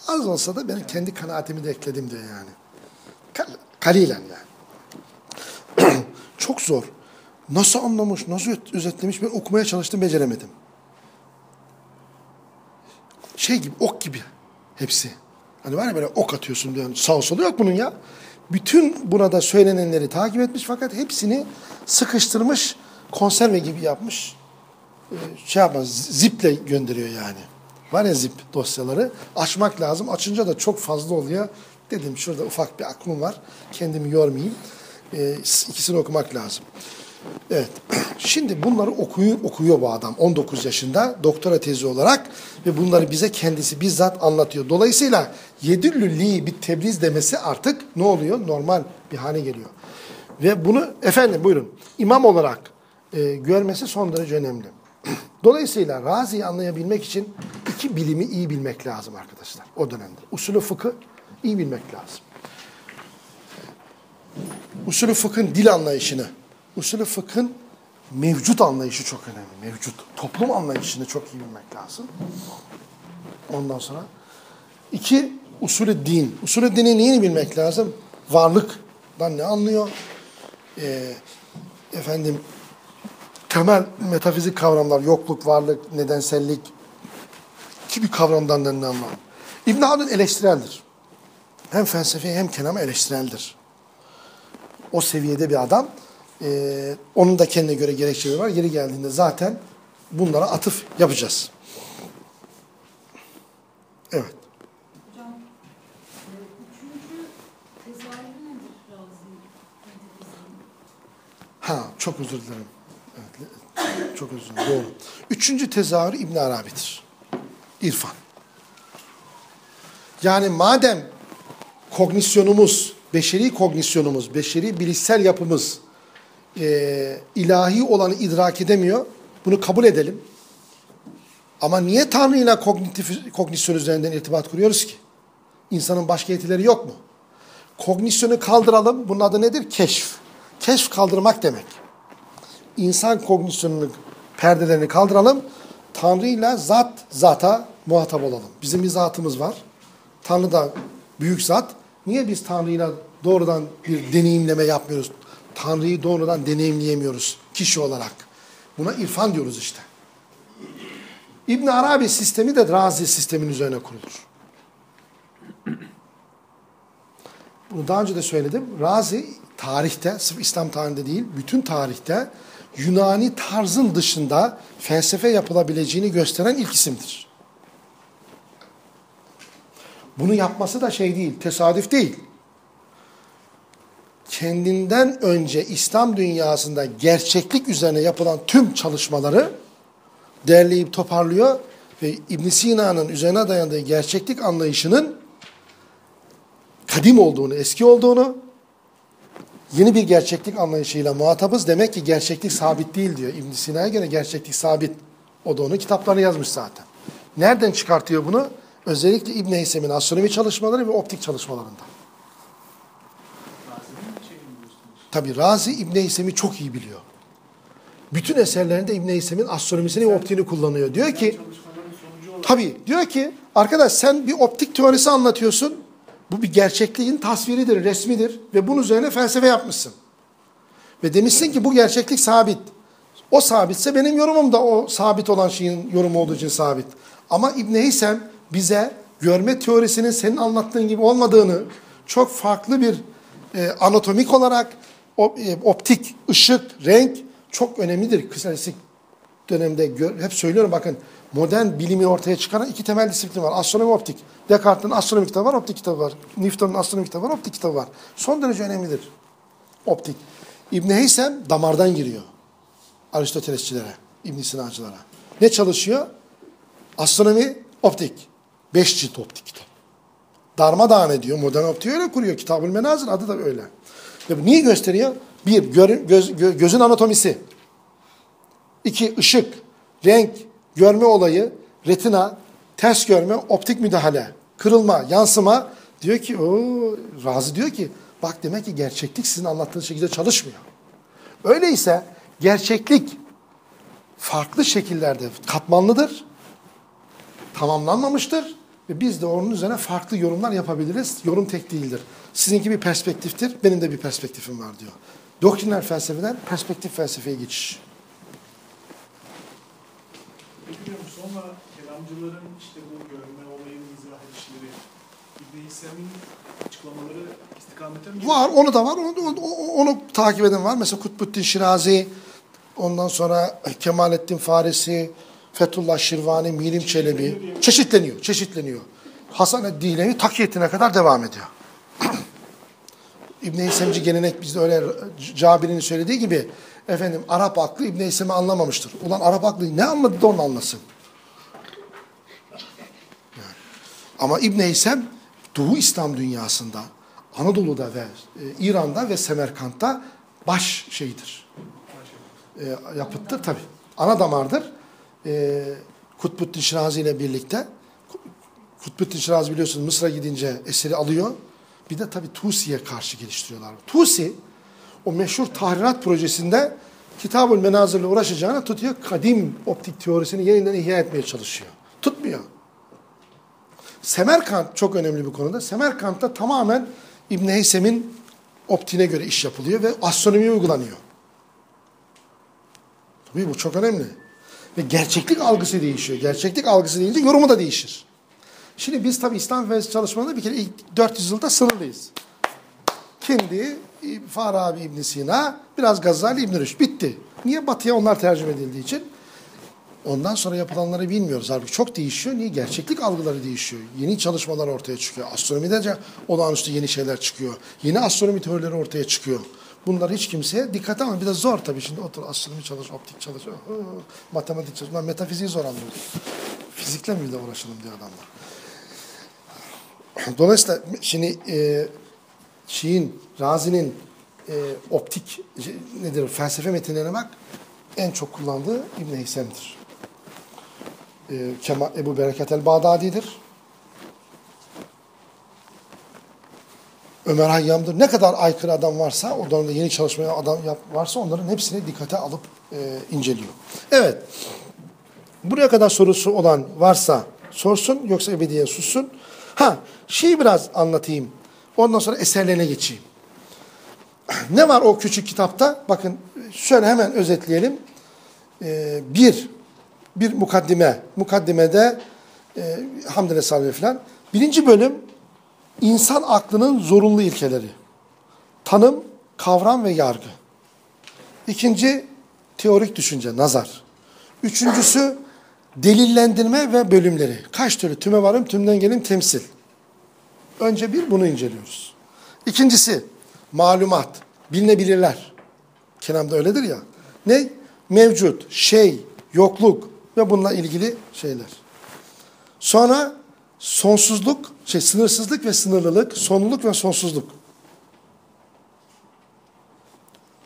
az olsa da ben kendi kanaatimi de ekledim diyor yani. Kalilen yani. Çok zor. Nasıl anlamış, nasıl özetlemiş ben okumaya çalıştım beceremedim. Şey gibi, ok gibi hepsi. Hani var ya böyle ok atıyorsun diyor. Sağ solu yok bunun ya. Bütün burada söylenenleri takip etmiş fakat hepsini sıkıştırmış, konserve gibi yapmış. Ee, şey yapmaz, ziple gönderiyor yani. Var ya zip dosyaları. Açmak lazım. Açınca da çok fazla oluyor. Dedim şurada ufak bir aklım var. Kendimi yormayayım. Ee, ikisini okumak lazım. Evet. Şimdi bunları okuyor, okuyor bu adam 19 yaşında doktora tezi olarak ve bunları bize kendisi bizzat anlatıyor. Dolayısıyla yedüllü bir tebliğ demesi artık ne oluyor? Normal bir hale geliyor. Ve bunu efendim buyurun imam olarak e, görmesi son derece önemli. Dolayısıyla Razi'yi anlayabilmek için iki bilimi iyi bilmek lazım arkadaşlar o dönemde. Usulü fıkı iyi bilmek lazım. Usulü fıkhın dil anlayışını, usulü fıkhın mevcut anlayışı çok önemli. Mevcut. Toplum anlayışını çok iyi bilmek lazım. Ondan sonra iki usulü din. Usulü dini neyini bilmek lazım? Varlıktan ne anlıyor? Ee, efendim temel metafizik kavramlar, yokluk, varlık, nedensellik gibi kavramdan ne anlar? İbn Haldun eleştireldir. Hem felsefe hem kelamı eleştireldir. O seviyede bir adam. Ee, onun da kendine göre gerekçeleri var. Yeri geldiğinde zaten bunlara atıf yapacağız. Evet. E? Ha çok özür dilerim. Evet, çok özür dilerim. Doğru. Üçüncü tezahürü İbn Arabi'dir. İrfan. Yani madem kognisyonumuz, beşeri kognisyonumuz, beşeri bilişsel yapımız e, ilahi olanı idrak edemiyor, bunu kabul edelim. Ama niye Tanrı ile kognitif, kognisyon üzerinden irtibat kuruyoruz ki? İnsanın başka yetileri yok mu? Kognisyonu kaldıralım. Bunun adı nedir? Keşf. Keşf kaldırmak demek. İnsan kognisyonunun perdelerini kaldıralım. Tanrı ile zat, zata muhatap olalım. Bizim bir zatımız var. Tanrı da büyük zat. Niye biz Tanrı ile doğrudan bir deneyimleme yapmıyoruz? Tanrı'yı doğrudan deneyimleyemiyoruz kişi olarak. Buna irfan diyoruz işte. İbn Arabi sistemi de Razi sistemin üzerine kurulur. Bunu daha önce de söyledim. Razi tarihte, sırf İslam tarihinde değil, bütün tarihte Yunani tarzın dışında felsefe yapılabileceğini gösteren ilk isimdir. Bunu yapması da şey değil, tesadüf değil. Kendinden önce İslam dünyasında gerçeklik üzerine yapılan tüm çalışmaları derleyip toparlıyor ve İbn Sina'nın üzerine dayandığı gerçeklik anlayışının kadim olduğunu, eski olduğunu, yeni bir gerçeklik anlayışıyla muhatabız. Demek ki gerçeklik sabit değil diyor. İbn Sina'ya göre gerçeklik sabit. O da onun kitaplarını yazmış zaten. Nereden çıkartıyor bunu? Özellikle İbn Heysem'in astronomi çalışmaları ve optik çalışmalarında. Tabi Razi İbn Heysem'i çok iyi biliyor. Bütün eserlerinde İbn Heysem'in astronomisini ve optiğini kullanıyor. Diyor ki, tabi diyor ki arkadaş sen bir optik teorisi anlatıyorsun. Bu bir gerçekliğin tasviridir, resmidir ve bunun üzerine felsefe yapmışsın. Ve demişsin ki bu gerçeklik sabit. O sabitse benim yorumum da o sabit olan şeyin yorumu olduğu için sabit. Ama İbn Heysem bize görme teorisinin senin anlattığın gibi olmadığını çok farklı bir e, anatomik olarak e, optik, ışık, renk çok önemlidir. Klasik dönemde gör, hep söylüyorum bakın modern bilimi ortaya çıkaran iki temel disiplin var. Astronomi optik. Descartes'in astronomi kitabı var, optik kitabı var. Newton'un astronomi kitabı var, optik kitabı var. Son derece önemlidir. Optik. İbn Heysem damardan giriyor. Aristotelesçilere, İbn Sinacılara. Ne çalışıyor? Astronomi, optik. Beş cilt optik kitap. Darmadağın ediyor. Modern optiği öyle kuruyor. Kitab-ül Menazır adı da öyle. Bu niye gösteriyor? Bir, gör, göz, gö, gözün anatomisi. İki, ışık, renk, görme olayı, retina, ters görme, optik müdahale, kırılma, yansıma diyor ki o razı diyor ki bak demek ki gerçeklik sizin anlattığınız şekilde çalışmıyor. Öyleyse gerçeklik farklı şekillerde katmanlıdır, tamamlanmamıştır ve biz de onun üzerine farklı yorumlar yapabiliriz. Yorum tek değildir. Sizinki bir perspektiftir, benim de bir perspektifim var diyor. Doktriner felsefeden perspektif felsefeye geçiş. Bilmiyorum sonra kelamcıların işte bu görme olayını izah edişleri İbn-i İslam'ın açıklamaları istikamete mi? Var, onu da var. Onu, onu, onu takip eden var. Mesela Kutbuddin Şirazi, ondan sonra Kemalettin Farisi, Fethullah Şirvani, Milim Çelebi. Çeşitleniyor, çeşitleniyor. Hasan Eddilevi takiyetine kadar devam ediyor. İbn-i İslamcı gelenek bizde öyle Cabir'in söylediği gibi efendim Arap aklı İbn-i İslam'ı anlamamıştır. Ulan Arap aklı ne anladı da onu anlasın. Yani. Ama İbn-i İslam Doğu İslam dünyasında Anadolu'da ve e, İran'da ve Semerkant'ta baş şeyidir. E, yapıttır tabi. Ana damardır. E, Kutbuddin Şirazi ile birlikte Kutbuddin Şirazi biliyorsunuz Mısır'a gidince eseri alıyor. Bir de tabi Tusi'ye karşı geliştiriyorlar. Tusi o meşhur tahrirat projesinde Kitabul Menazir'le uğraşacağına tutuyor kadim optik teorisini yeniden ihya etmeye çalışıyor. Tutmuyor. Semerkant çok önemli bir konuda. Semerkant'ta tamamen İbn Heysem'in optiğine göre iş yapılıyor ve astronomi uygulanıyor. Tabii bu çok önemli. Ve gerçeklik algısı değişiyor. Gerçeklik algısı deyince yorumu da değişir. Şimdi biz tabii İslam felsefesi çalışmalarında bir kere ilk 400 yılda sınırlıyız. Kendi, Farabi İbn Sina, biraz Gazali İbn Rüşd. Bitti. Niye batıya onlar tercüme edildiği için? Ondan sonra yapılanları bilmiyoruz. Halbuki çok değişiyor. Niye? Gerçeklik algıları değişiyor. Yeni çalışmalar ortaya çıkıyor. Astronomide de olağanüstü yeni şeyler çıkıyor. Yeni astronomi teorileri ortaya çıkıyor. Bunlar hiç kimseye dikkat ama bir de zor tabii. Şimdi otur astronomi çalış, optik çalış, matematik çalış. Bunlar metafiziği zor anlıyor. Fizikle mi de uğraşalım diyor adamlar. Dolayısıyla şimdi e, şeyin, Razi'nin e, optik nedir felsefe metinlerine bak en çok kullandığı İbn Heysem'dir. E, Kemal, Ebu Bereket el-Bağdadi'dir. Ömer Hayyam'dır. Ne kadar aykırı adam varsa, o dönemde yeni çalışmaya adam varsa onların hepsini dikkate alıp e, inceliyor. Evet. Buraya kadar sorusu olan varsa sorsun, yoksa ebediyen sussun. Ha, şeyi biraz anlatayım. Ondan sonra eserlerine geçeyim. Ne var o küçük kitapta? Bakın şöyle hemen özetleyelim. Ee, bir, bir mukaddime. Mukaddimede e, Hamdele Salve falan. Birinci bölüm insan aklının zorunlu ilkeleri. Tanım, kavram ve yargı. İkinci teorik düşünce, nazar. Üçüncüsü delillendirme ve bölümleri. Kaç türlü? Tüme varım, tümden gelim, temsil. Önce bir bunu inceliyoruz. İkincisi malumat, bilinebilirler. Kelamda öyledir ya. Ne? Mevcut, şey, yokluk ve bununla ilgili şeyler. Sonra sonsuzluk, şey sınırsızlık ve sınırlılık, sonluluk ve sonsuzluk.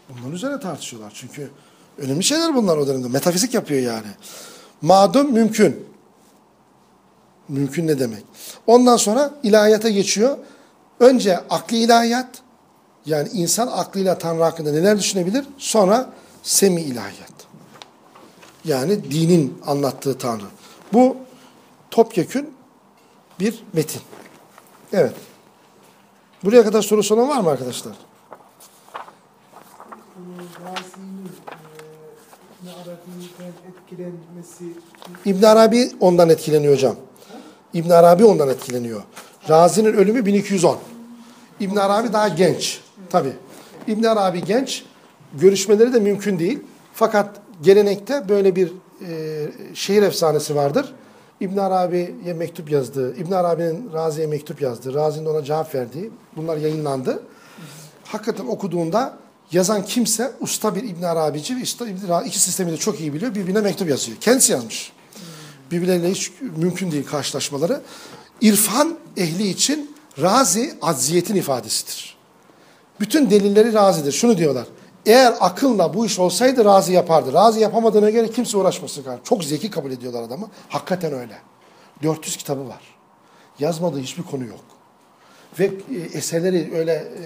Bunların üzerine tartışıyorlar. Çünkü önemli şeyler bunlar o dönemde. Metafizik yapıyor yani. Madum mümkün. Mümkün ne demek? Ondan sonra ilahiyata geçiyor. Önce akli ilahiyat, yani insan aklıyla Tanrı hakkında neler düşünebilir? Sonra semi ilahiyat. Yani dinin anlattığı Tanrı. Bu topyekün bir metin. Evet. Buraya kadar sorusu olan var mı arkadaşlar? İbn Arabi ondan etkileniyor hocam. İbn Arabi ondan etkileniyor. Razi'nin ölümü 1210. İbn Arabi daha genç. Tabi. İbn Arabi genç. Görüşmeleri de mümkün değil. Fakat gelenekte böyle bir e, şehir efsanesi vardır. İbn Arabi'ye mektup yazdığı, İbn Arabi'nin Razi'ye mektup yazdığı, Razi'nin ona cevap verdiği bunlar yayınlandı. Hakikaten okuduğunda yazan kimse usta bir İbn Arabici ve Arabi, iki sistemi de çok iyi biliyor. Birbirine mektup yazıyor. Kendisi yazmış. Birbirleriyle hiç mümkün değil karşılaşmaları. İrfan ehli için razi acziyetin ifadesidir. Bütün delilleri razidir. Şunu diyorlar. Eğer akılla bu iş olsaydı razı yapardı. Razı yapamadığına göre kimse uğraşmasın. Çok zeki kabul ediyorlar adamı. Hakikaten öyle. 400 kitabı var. Yazmadığı hiçbir konu yok. Ve e, eserleri öyle e,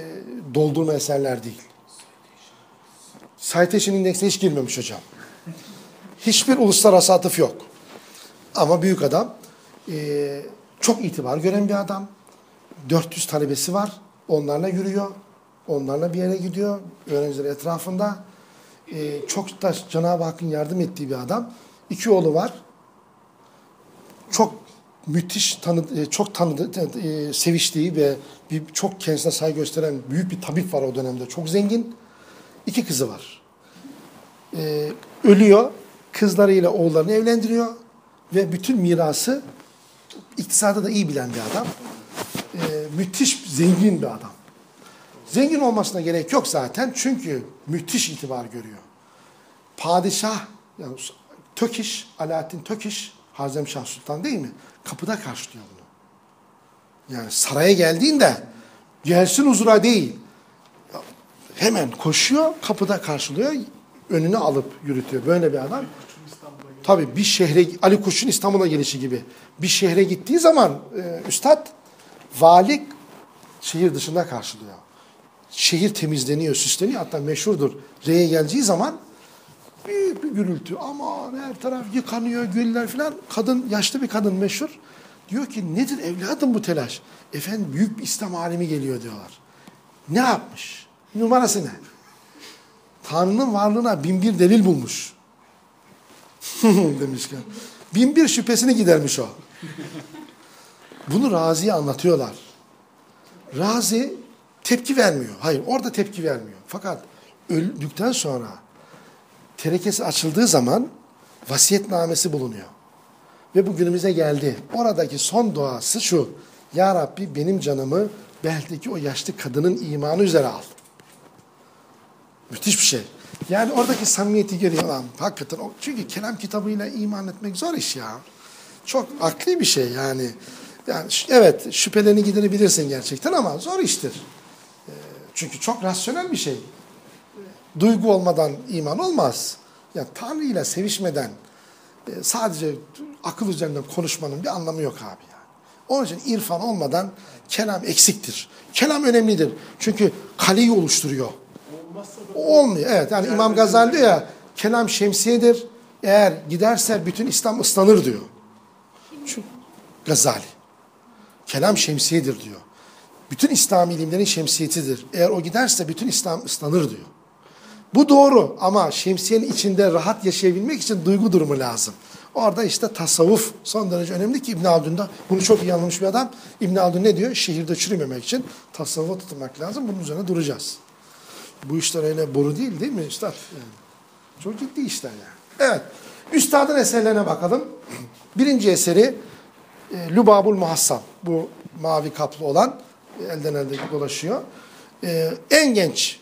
doldurma eserler değil. Citation Index'e hiç girmemiş hocam. Hiçbir uluslararası atıf yok. Ama büyük adam. e, çok itibar gören bir adam. 400 talebesi var. Onlarla yürüyor. Onlarla bir yere gidiyor. Öğrenciler etrafında. E, çok da Cenab-ı Hakk'ın yardım ettiği bir adam. İki oğlu var. Çok müthiş tanı, e, çok tanıdığı, e, seviştiği ve bir, çok kendisine saygı gösteren büyük bir tabip var o dönemde. Çok zengin. İki kızı var. E, ölüyor. Kızlarıyla oğullarını evlendiriyor. Ve bütün mirası iktisada da iyi bilen bir adam. E, müthiş zengin bir adam. Zengin olmasına gerek yok zaten çünkü müthiş itibar görüyor. Padişah, yani Tökiş, Alaaddin Tökiş, Hazemşah Sultan değil mi? Kapıda karşılıyor bunu. Yani saraya geldiğinde gelsin huzura değil. Hemen koşuyor, kapıda karşılıyor, önüne alıp yürütüyor. Böyle bir adam. Tabii bir şehre, Ali Kuş'un İstanbul'a gelişi gibi. Bir şehre gittiği zaman e, üstad, vali şehir dışında karşılıyor. Şehir temizleniyor, süsleniyor. Hatta meşhurdur. Re'ye geleceği zaman büyük bir gürültü. Aman her taraf yıkanıyor, güller falan. Kadın, yaşlı bir kadın meşhur. Diyor ki nedir evladım bu telaş? Efendim büyük bir İslam alimi geliyor diyorlar. Ne yapmış? Numarası ne? Tanrı'nın varlığına bin bir delil bulmuş. demişken. Bin bir şüphesini gidermiş o. Bunu Razi'ye anlatıyorlar. Razi tepki vermiyor. Hayır orada tepki vermiyor. Fakat öldükten sonra terekesi açıldığı zaman vasiyetnamesi bulunuyor. Ve bu günümüze geldi. Oradaki son duası şu. Ya Rabbi benim canımı beldeki o yaşlı kadının imanı üzere al. Müthiş bir şey. Yani oradaki samimiyeti görüyor lan. Hakikaten. Çünkü kelam kitabıyla iman etmek zor iş ya. Çok akli bir şey yani. Yani evet şüphelerini giderebilirsin gerçekten ama zor iştir. Çünkü çok rasyonel bir şey. Duygu olmadan iman olmaz. Yani Tanrı ile sevişmeden e, sadece akıl üzerinden konuşmanın bir anlamı yok abi yani. Onun için irfan olmadan kelam eksiktir. Kelam önemlidir. Çünkü kaleyi oluşturuyor. Olmuyor. Evet yani İmam Gazali ya kelam şemsiyedir. Eğer giderse bütün İslam ıslanır diyor. Çünkü Gazali. Kelam şemsiyedir diyor. Bütün İslam ilimlerin şemsiyetidir. Eğer o giderse bütün İslam ıslanır diyor. Bu doğru ama şemsiyenin içinde rahat yaşayabilmek için duygu durumu lazım. Orada işte tasavvuf son derece önemli ki İbn Haldun da bunu çok iyi anlamış bir adam. İbn Haldun ne diyor? Şehirde çürümemek için tasavvufa tutmak lazım. Bunun üzerine duracağız. Bu işler öyle boru değil değil mi üstad? Çok ciddi işler yani. Evet. Üstadın eserlerine bakalım. Birinci eseri e, Lübabul Muhassam. Bu mavi kaplı olan elden elde dolaşıyor. E, en genç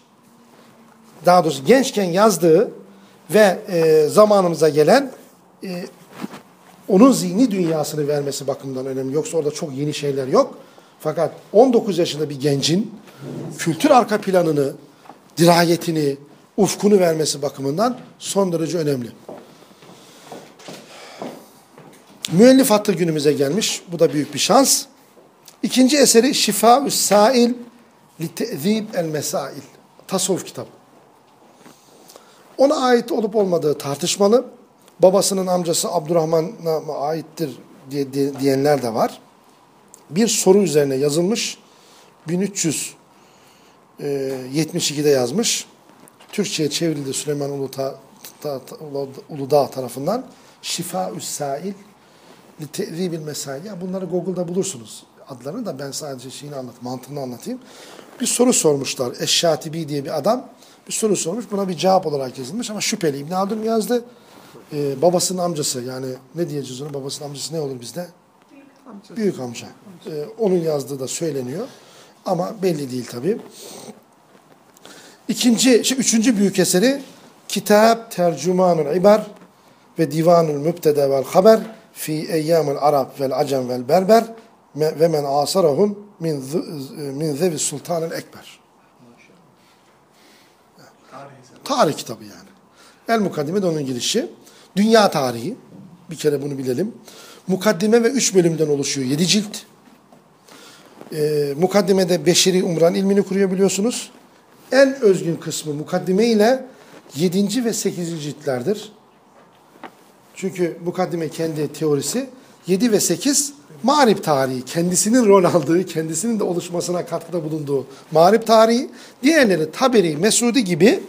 daha doğrusu gençken yazdığı ve e, zamanımıza gelen e, onun zihni dünyasını vermesi bakımından önemli. Yoksa orada çok yeni şeyler yok. Fakat 19 yaşında bir gencin kültür arka planını, dirayetini, ufkunu vermesi bakımından son derece önemli. Müellif hattı günümüze gelmiş. Bu da büyük bir şans. İkinci eseri Şifa-ü Sail li el Mesail. Tasavvuf kitabı. Ona ait olup olmadığı tartışmalı. Babasının amcası Abdurrahman'a aittir diye, diye- diyenler de var. Bir soru üzerine yazılmış. 1372'de yazmış. Türkçe'ye çevrildi Süleyman Uludağ, Uludağ tarafından. Şifa-ü Sail li Te'zibil Mesail. Ya bunları Google'da bulursunuz. Adlarını da ben sadece şeyini anlat, mantığını anlatayım. Bir soru sormuşlar. Eşşatibi diye bir adam bir soru sormuş. Buna bir cevap olarak yazılmış ama şüpheli. İbn Haldun yazdı. Ee, babasının amcası yani ne diyeceğiz ona? Babasının amcası ne olur bizde? Büyük amca. Ee, onun yazdığı da söyleniyor. Ama belli değil tabii. İkinci, şey, üçüncü büyük eseri Kitap Tercümanul İbar ve Divanul Mübtede vel Haber fi eyyamil Arab vel Acem vel Berber ve men asarahum min z- min zevi sultanil ekber. tarih kitabı yani. El Mukaddime de onun girişi. Dünya tarihi. Bir kere bunu bilelim. Mukaddime ve üç bölümden oluşuyor. Yedi cilt. Ee, mukaddimede Beşeri Umran ilmini kuruyor biliyorsunuz. En özgün kısmı mukaddime ile yedinci ve sekizinci ciltlerdir. Çünkü mukaddime kendi teorisi 7 ve 8 mağrip tarihi. Kendisinin rol aldığı, kendisinin de oluşmasına katkıda bulunduğu mağrip tarihi. Diğerleri Taberi, Mesudi gibi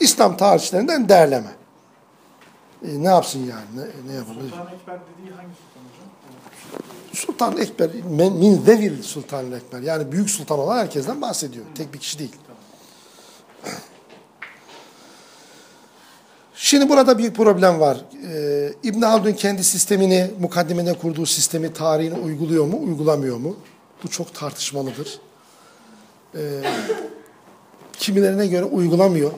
İslam tarihçilerinden derleme. E, ne yapsın yani? Ne, ne yapabilir? Sultan Ekber dediği hangi sultan hocam? Sultan Ekber, men- min devil Sultan Ekber. Yani büyük sultan olan herkesten bahsediyor. Tek bir kişi değil. Şimdi burada bir problem var. Ee, İbn Haldun kendi sistemini, mukaddimede kurduğu sistemi, tarihini uyguluyor mu, uygulamıyor mu? Bu çok tartışmalıdır. Ee, kimilerine göre uygulamıyor.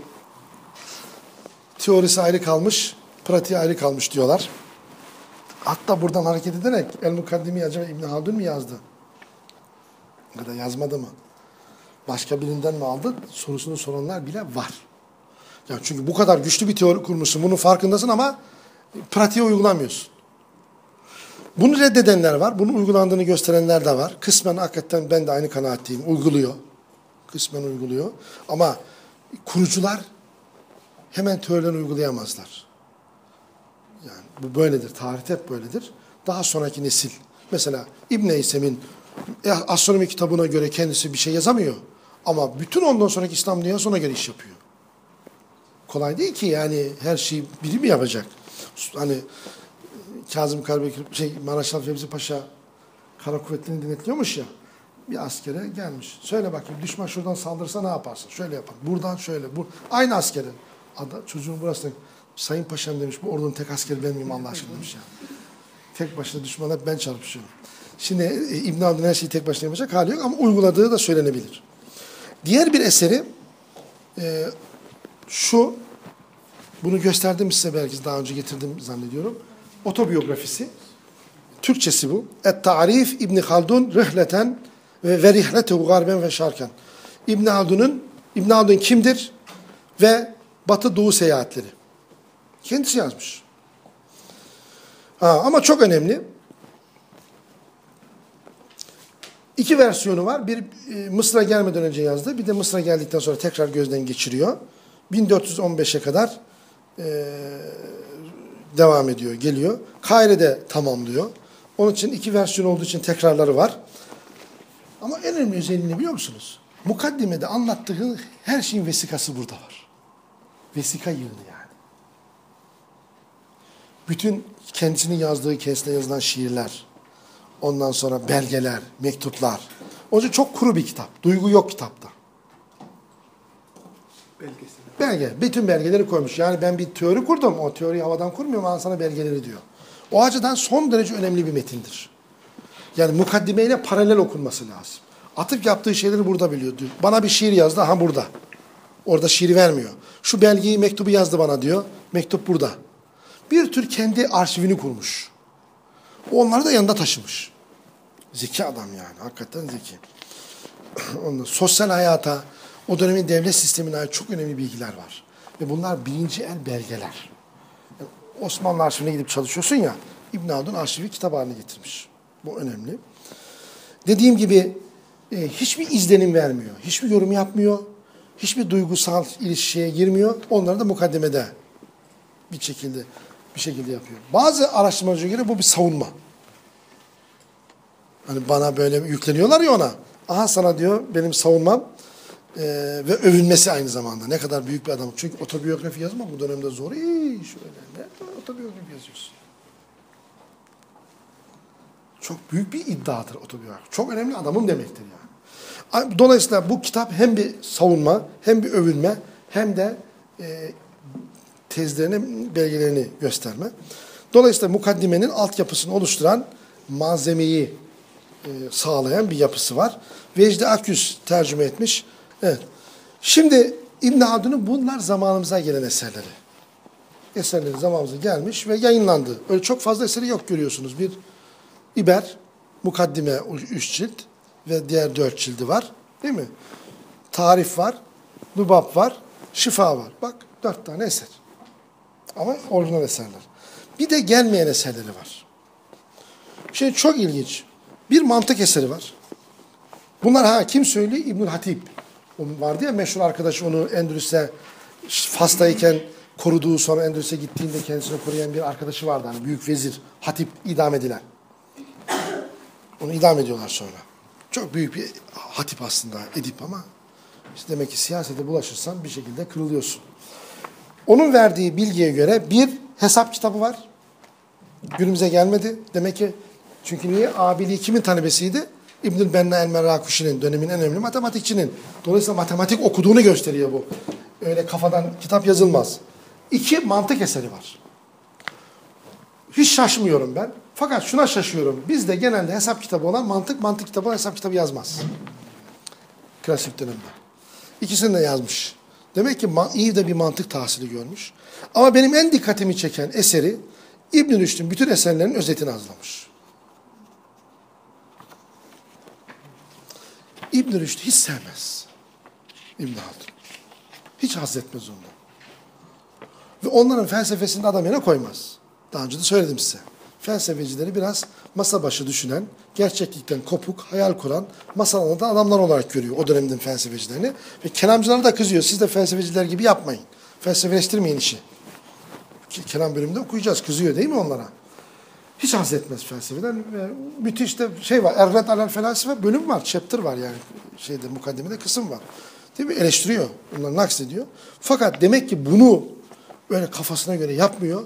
Teorisi ayrı kalmış, pratiği ayrı kalmış diyorlar. Hatta buradan hareket ederek El Mukaddimi acaba İbn Haldun mu yazdı? Ya da yazmadı mı? Başka birinden mi aldı? Sorusunu soranlar bile var. Yani çünkü bu kadar güçlü bir teori kurmuşsun, bunun farkındasın ama pratiğe uygulamıyorsun. Bunu reddedenler var, bunun uygulandığını gösterenler de var. Kısmen hakikaten ben de aynı kanaatteyim, uyguluyor. Kısmen uyguluyor. Ama kurucular hemen teorilerini uygulayamazlar. Yani bu böyledir, tarihte hep böyledir. Daha sonraki nesil, mesela İbn Eysem'in e, astronomi kitabına göre kendisi bir şey yazamıyor. Ama bütün ondan sonraki İslam dünyası ona göre iş yapıyor kolay değil ki yani her şeyi biri mi yapacak? Hani Kazım Karabekir, şey Maraşal Fevzi Paşa kara kuvvetlerini denetliyormuş ya. Bir askere gelmiş. Söyle bakayım düşman şuradan saldırsa ne yaparsın? Şöyle yapar. Buradan şöyle. Bu aynı askere. Ada, çocuğun burası Sayın Paşam demiş bu ordunun tek askeri ben miyim Allah aşkına demiş ya. Tek başına düşmana ben çarpışıyorum. Şimdi e, İbn Haldun her şeyi tek başına yapacak hali yok ama uyguladığı da söylenebilir. Diğer bir eseri e, şu, bunu gösterdim size belki daha önce getirdim zannediyorum. Otobiyografisi. Türkçesi bu. Et-Ta'rif İbn Haldun rihleten ve ve rihletehu garben ve şarken. İbn Haldun'un İbn Haldun kimdir ve Batı Doğu seyahatleri. Kendisi yazmış. Ha, ama çok önemli. İki versiyonu var. Bir e, Mısır'a gelmeden önce yazdı. Bir de Mısır'a geldikten sonra tekrar gözden geçiriyor. 1415'e kadar e, devam ediyor, geliyor. Kahire'de tamamlıyor. Onun için iki versiyon olduğu için tekrarları var. Ama en önemli özelliğini biliyor musunuz? Mukaddimede anlattığı her şeyin vesikası burada var. Vesika yığını yani. Bütün kendisinin yazdığı, kendisine yazılan şiirler, ondan sonra belgeler, mektuplar. Onun için çok kuru bir kitap. Duygu yok kitapta. Belgesel. Belge. Bütün belgeleri koymuş. Yani ben bir teori kurdum. O teoriyi havadan kurmuyorum. Al sana belgeleri diyor. O açıdan son derece önemli bir metindir. Yani mukaddimeyle paralel okunması lazım. Atıf yaptığı şeyleri burada biliyor. Bana bir şiir yazdı. Ha burada. Orada şiiri vermiyor. Şu belgeyi, mektubu yazdı bana diyor. Mektup burada. Bir tür kendi arşivini kurmuş. Onları da yanında taşımış. Zeki adam yani. Hakikaten zeki. Ondan, sosyal hayata, o dönemin devlet sistemine ait çok önemli bilgiler var. Ve bunlar birinci el belgeler. Yani Osmanlı arşivine gidip çalışıyorsun ya, İbn Haldun arşivi kitap haline getirmiş. Bu önemli. Dediğim gibi e, hiçbir izlenim vermiyor. Hiçbir yorum yapmıyor. Hiçbir duygusal ilişkiye girmiyor. Onları da mukaddemede bir şekilde bir şekilde yapıyor. Bazı araştırmacılara göre bu bir savunma. Hani bana böyle yükleniyorlar ya ona. Aha sana diyor benim savunmam ee, ve övünmesi aynı zamanda. Ne kadar büyük bir adam. Çünkü otobiyografi yazmak bu dönemde zor. İyi şöyle. Ne otobiyografi yazıyorsun? Çok büyük bir iddiadır otobiyografi. Çok önemli adamım demektir yani. Dolayısıyla bu kitap hem bir savunma, hem bir övünme, hem de e, tezlerini, belgelerini gösterme. Dolayısıyla mukaddimenin altyapısını oluşturan malzemeyi e, sağlayan bir yapısı var. Vecdi Akyüz tercüme etmiş. Evet. Şimdi İbn Haldun'un bunlar zamanımıza gelen eserleri. Eserleri zamanımıza gelmiş ve yayınlandı. Öyle çok fazla eseri yok görüyorsunuz. Bir İber, Mukaddime 3 cilt ve diğer 4 cildi var. Değil mi? Tarif var, Lubab var, Şifa var. Bak dört tane eser. Ama orijinal eserler. Bir de gelmeyen eserleri var. Şimdi çok ilginç. Bir mantık eseri var. Bunlar ha kim söylüyor? İbnül Hatip. Vardı ya meşhur arkadaş onu Endülüs'e Fas'tayken koruduğu sonra Endülüs'e gittiğinde kendisini koruyan bir arkadaşı vardı. Hani büyük vezir Hatip idam edilen. Onu idam ediyorlar sonra. Çok büyük bir hatip aslında Edip ama işte demek ki siyasete bulaşırsan bir şekilde kırılıyorsun. Onun verdiği bilgiye göre bir hesap kitabı var. Günümüze gelmedi. Demek ki çünkü niye? Abiliği kimin talebesiydi? İbnül Benna el Merrakuşi'nin dönemin en önemli matematikçinin. Dolayısıyla matematik okuduğunu gösteriyor bu. Öyle kafadan kitap yazılmaz. İki mantık eseri var. Hiç şaşmıyorum ben. Fakat şuna şaşıyorum. Bizde genelde hesap kitabı olan mantık, mantık kitabı olan hesap kitabı yazmaz. Klasik dönemde. İkisini de yazmış. Demek ki iyi de bir mantık tahsili görmüş. Ama benim en dikkatimi çeken eseri İbn-i bütün eserlerinin özetini hazırlamış. İbn-i Rüşd hiç sevmez. İbn Haldun. Hiç haz etmez ondan. Ve onların felsefesini adam yerine koymaz. Daha önce de söyledim size. Felsefecileri biraz masa başı düşünen, gerçeklikten kopuk, hayal kuran, masal anlatan adamlar olarak görüyor o dönemin felsefecilerini. Ve kelamcılara da kızıyor. Siz de felsefeciler gibi yapmayın. Felsefeleştirmeyin işi. Ke- Kelam bölümünde okuyacağız. Kızıyor değil mi onlara? Hiç haz etmez felsefeden. Müthiş de şey var. Erret alel felsefe bölüm var. Chapter var yani. Şeyde mukaddemede kısım var. Değil mi? Eleştiriyor. Bunları naks ediyor. Fakat demek ki bunu öyle kafasına göre yapmıyor.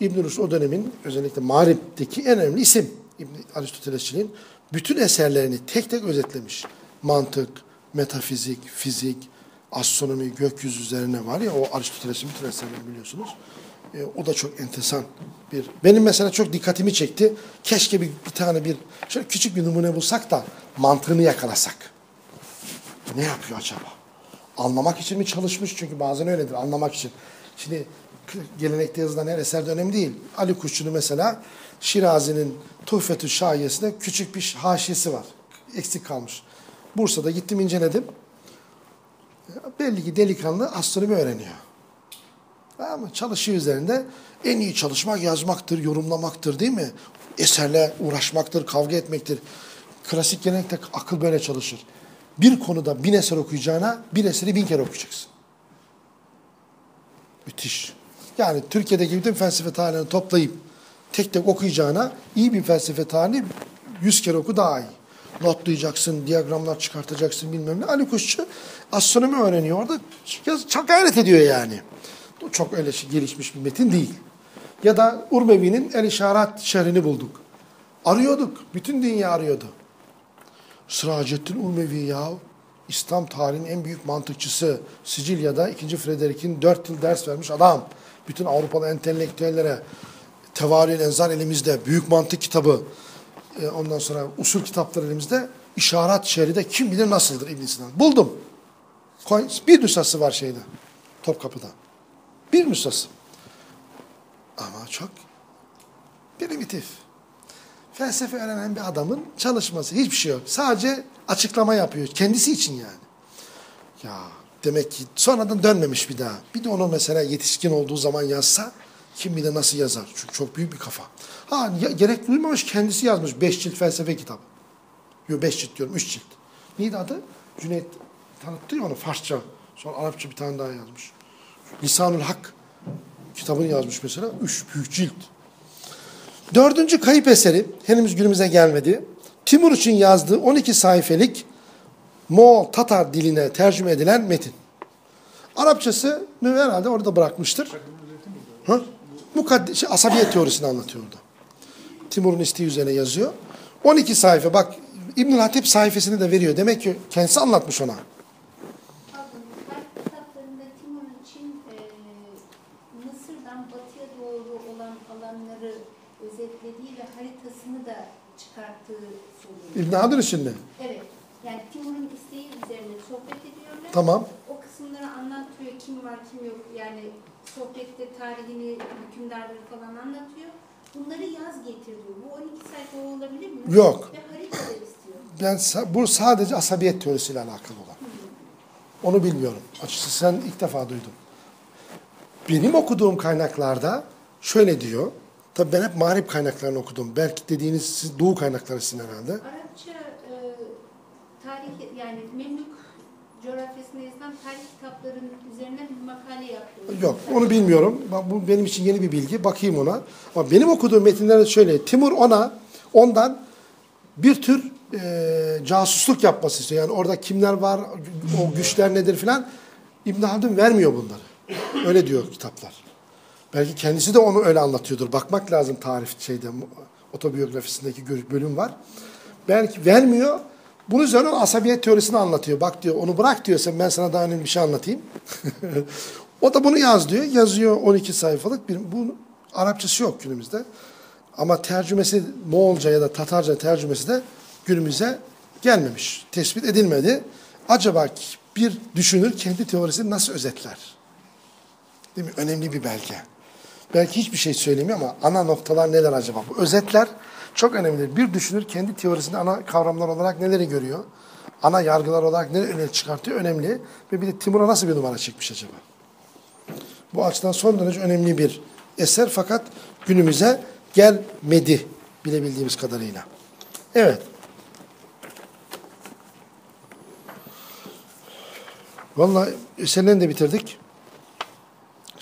İbn Rus o dönemin özellikle Mağrib'deki en önemli isim. İbn Aristotelesçiliğin bütün eserlerini tek tek özetlemiş. Mantık, metafizik, fizik, astronomi, gökyüzü üzerine var ya o Aristoteles'in bütün eserleri biliyorsunuz. E, o da çok enteresan bir. Benim mesela çok dikkatimi çekti. Keşke bir, bir tane bir şöyle küçük bir numune bulsak da mantığını yakalasak. Ne yapıyor acaba? Anlamak için mi çalışmış? Çünkü bazen öyledir anlamak için. Şimdi gelenekte yazılan her eser de önemli değil. Ali Kuşçu'nun mesela Şirazi'nin Tuhfetü Şahiyesi'nde küçük bir haşiyesi var. Eksik kalmış. Bursa'da gittim inceledim. Belli ki delikanlı astronomi öğreniyor. Ama çalışıyor üzerinde en iyi çalışmak yazmaktır, yorumlamaktır değil mi? Eserle uğraşmaktır, kavga etmektir. Klasik gelenekte akıl böyle çalışır. Bir konuda bin eser okuyacağına bir eseri bin kere okuyacaksın. Müthiş. Yani Türkiye'deki bütün felsefe tarihini toplayıp tek tek okuyacağına iyi bir felsefe tarihini yüz kere oku daha iyi. Notlayacaksın, diyagramlar çıkartacaksın bilmem ne. Ali Kuşçu astronomi öğreniyor orada. Çok gayret ediyor yani. Bu Çok öyle şey- gelişmiş bir metin değil. Ya da Urmevi'nin El İşaret şerrini bulduk. Arıyorduk. Bütün dünya arıyordu. Sıracettin Urmevi ya. İslam tarihinin en büyük mantıkçısı. Sicilya'da 2. Frederick'in 4 yıl ders vermiş adam. Bütün Avrupalı entelektüellere Tevaril Enzar elimizde. Büyük mantık kitabı. E, ondan sonra usul kitapları elimizde. İşaret şerri de kim bilir nasıldır İbn Sina. Buldum. Bir nüshası var şeyde. Topkapı'da. Bir nüshası. Ama çok primitif. Felsefe öğrenen bir adamın çalışması hiçbir şey yok. Sadece açıklama yapıyor. Kendisi için yani. Ya demek ki sonradan dönmemiş bir daha. Bir de onu mesela yetişkin olduğu zaman yazsa kim bilir nasıl yazar. Çünkü çok büyük bir kafa. Ha gerek duymamış kendisi yazmış. Beş cilt felsefe kitabı. Yok beş cilt diyorum. Üç cilt. Neydi adı? Cüneyt tanıttı ya onu Farsça. Sonra Arapça bir tane daha yazmış. Lisanül Hak kitabını yazmış mesela. Üç büyük cilt. Dördüncü kayıp eseri henüz günümüze gelmedi. Timur için yazdığı 12 sayfelik Moğol Tatar diline tercüme edilen metin. Arapçası herhalde orada bırakmıştır. Ha? Mukadde şey, asabiyet teorisini anlatıyor orada. Timur'un isteği üzerine yazıyor. 12 sayfa bak İbnül Hatip sayfasını da veriyor. Demek ki kendisi anlatmış ona. Pardon, tarih kitaplarında Timur için e, Mısır'dan batıya doğru olan alanları özetlediği ve haritasını da çıkarttığı söyleniyor. İbn Hadır için mi? Evet, yani Timur'un isteği üzerine sohbet ediyorlar. Tamam. O kısımları anlatıyor, kim var kim yok. Yani sohbette tarihini, hükümdarları falan anlatıyor. Bunları yaz getir diyor. Bu 12 sayfa olabilir mi? Yok. Ve haritalar istiyor. Ben bu sadece asabiyet teorisiyle alakalı olan. Onu bilmiyorum. Açıkçası sen ilk defa duydum. Benim okuduğum kaynaklarda şöyle diyor. Tabii ben hep mağrip kaynaklarını okudum. Belki dediğiniz siz doğu kaynakları sizin herhalde. Arapça e, tarih yani Memlük coğrafyasında yazılan tarih kitaplarının üzerine bir makale yaptım. Yok onu bilmiyorum. Bak, Bu benim için yeni bir bilgi. Bakayım ona. Ama benim okuduğum metinlerde şöyle. Timur ona ondan bir tür e, casusluk yapması istiyor. Yani orada kimler var, o güçler nedir filan. İbn Haldun vermiyor bunları. Öyle diyor kitaplar. Belki kendisi de onu öyle anlatıyordur. Bakmak lazım tarif şeyde otobiyografisindeki bölüm var. Belki vermiyor. Bunun üzerine asabiyet teorisini anlatıyor. Bak diyor onu bırak diyor sen ben sana daha önemli bir şey anlatayım. o da bunu yaz diyor. Yazıyor 12 sayfalık bir bu Arapçası yok günümüzde. Ama tercümesi Moğolca ya da Tatarca tercümesi de günümüze gelmemiş. Tespit edilmedi. Acaba bir düşünür kendi teorisini nasıl özetler? Değil mi? Önemli bir belge. Belki hiçbir şey söylemiyor ama ana noktalar neler acaba? Bu özetler çok önemlidir. Bir düşünür kendi teorisinde ana kavramlar olarak neleri görüyor? Ana yargılar olarak neleri öne çıkartıyor? Önemli. Ve bir de Timur'a nasıl bir numara çekmiş acaba? Bu açıdan son derece önemli bir eser fakat günümüze gelmedi bilebildiğimiz kadarıyla. Evet. Vallahi eserlerini de bitirdik.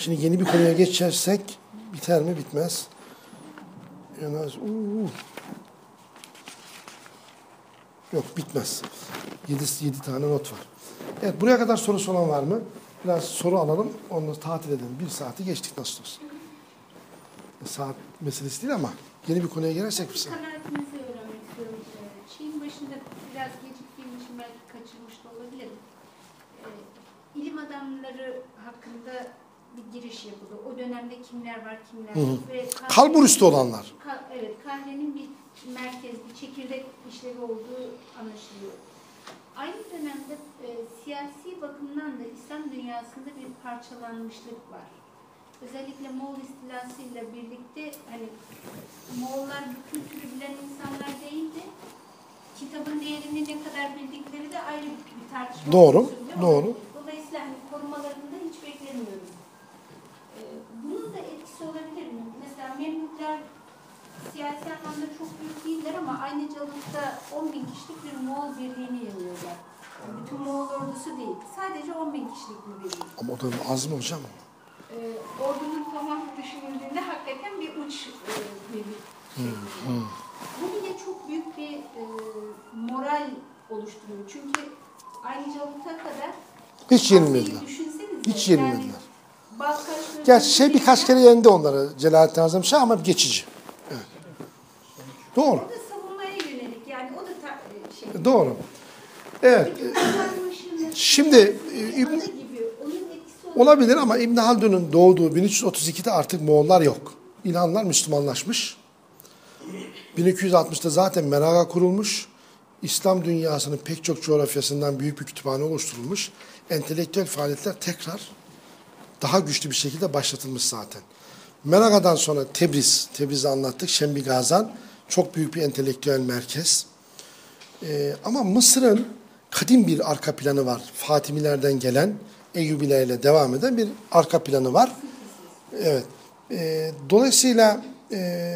Şimdi yeni bir konuya geçersek biter mi bitmez. En az. Yok bitmez. 7, 7 tane not var. Evet buraya kadar sorusu olan var mı? Biraz soru alalım. Onu tatil edelim. Bir saati geçtik nasıl olsa. Saat meselesi değil ama yeni bir konuya girersek bir saat. Kanaatinizi öğrenmek istiyorum. Ee, Şeyin başında biraz geciktiğim için belki kaçırmış da olabilirim. Ee, İlim adamları hakkında bir giriş yapıldı. O dönemde kimler var, kimler yok. Ve Kalburüstü olanlar. Ka- evet, kahvenin bir merkez, bir çekirdek işlevi olduğu anlaşılıyor. Aynı dönemde e, siyasi bakımdan da İslam dünyasında bir parçalanmışlık var. Özellikle Moğol istilasıyla birlikte hani Moğollar bu kültürü bilen insanlar değildi. Kitabın değerini ne kadar bildikleri de ayrı bir tartışma. Doğru, doğru. Dolayısıyla hani korumalarını da hiç beklemiyoruz. Ee, bunun da etkisi olabilir mi? Mesela Memlükler siyasi anlamda çok büyük değiller ama Aynacalık'ta 10 bin kişilik bir Moğol birliğini yığıyorlar. Bütün Moğol ordusu değil. Sadece 10 bin kişilik bir birlik. Ama o da az mı hocam? Ee, ordunun tamamı düşünüldüğünde hakikaten bir uç e, birlik. Bu bile çok büyük bir e, moral oluşturuyor. Çünkü Aynacalık'a kadar Hiç yenilmediler. Hiç yenilmediler. Gerçi şey birkaç kere yendi onları Celalettin Azam Şah ama geçici. Evet. Doğru. O da savunmaya yönelik yani o da e, şey. Doğru. Evet. Şimdi e, İbn, olabilir ama İbn Haldun'un doğduğu 1332'de artık Moğollar yok. İlhanlar Müslümanlaşmış. 1260'da zaten Meraga kurulmuş. İslam dünyasının pek çok coğrafyasından büyük bir kütüphane oluşturulmuş. Entelektüel faaliyetler tekrar daha güçlü bir şekilde başlatılmış zaten. Meraga'dan sonra Tebriz, Tebriz'i anlattık. Şembi Gazan çok büyük bir entelektüel merkez. Ee, ama Mısır'ın kadim bir arka planı var. Fatimilerden gelen, Eyyubilerle devam eden bir arka planı var. Evet. Ee, dolayısıyla e,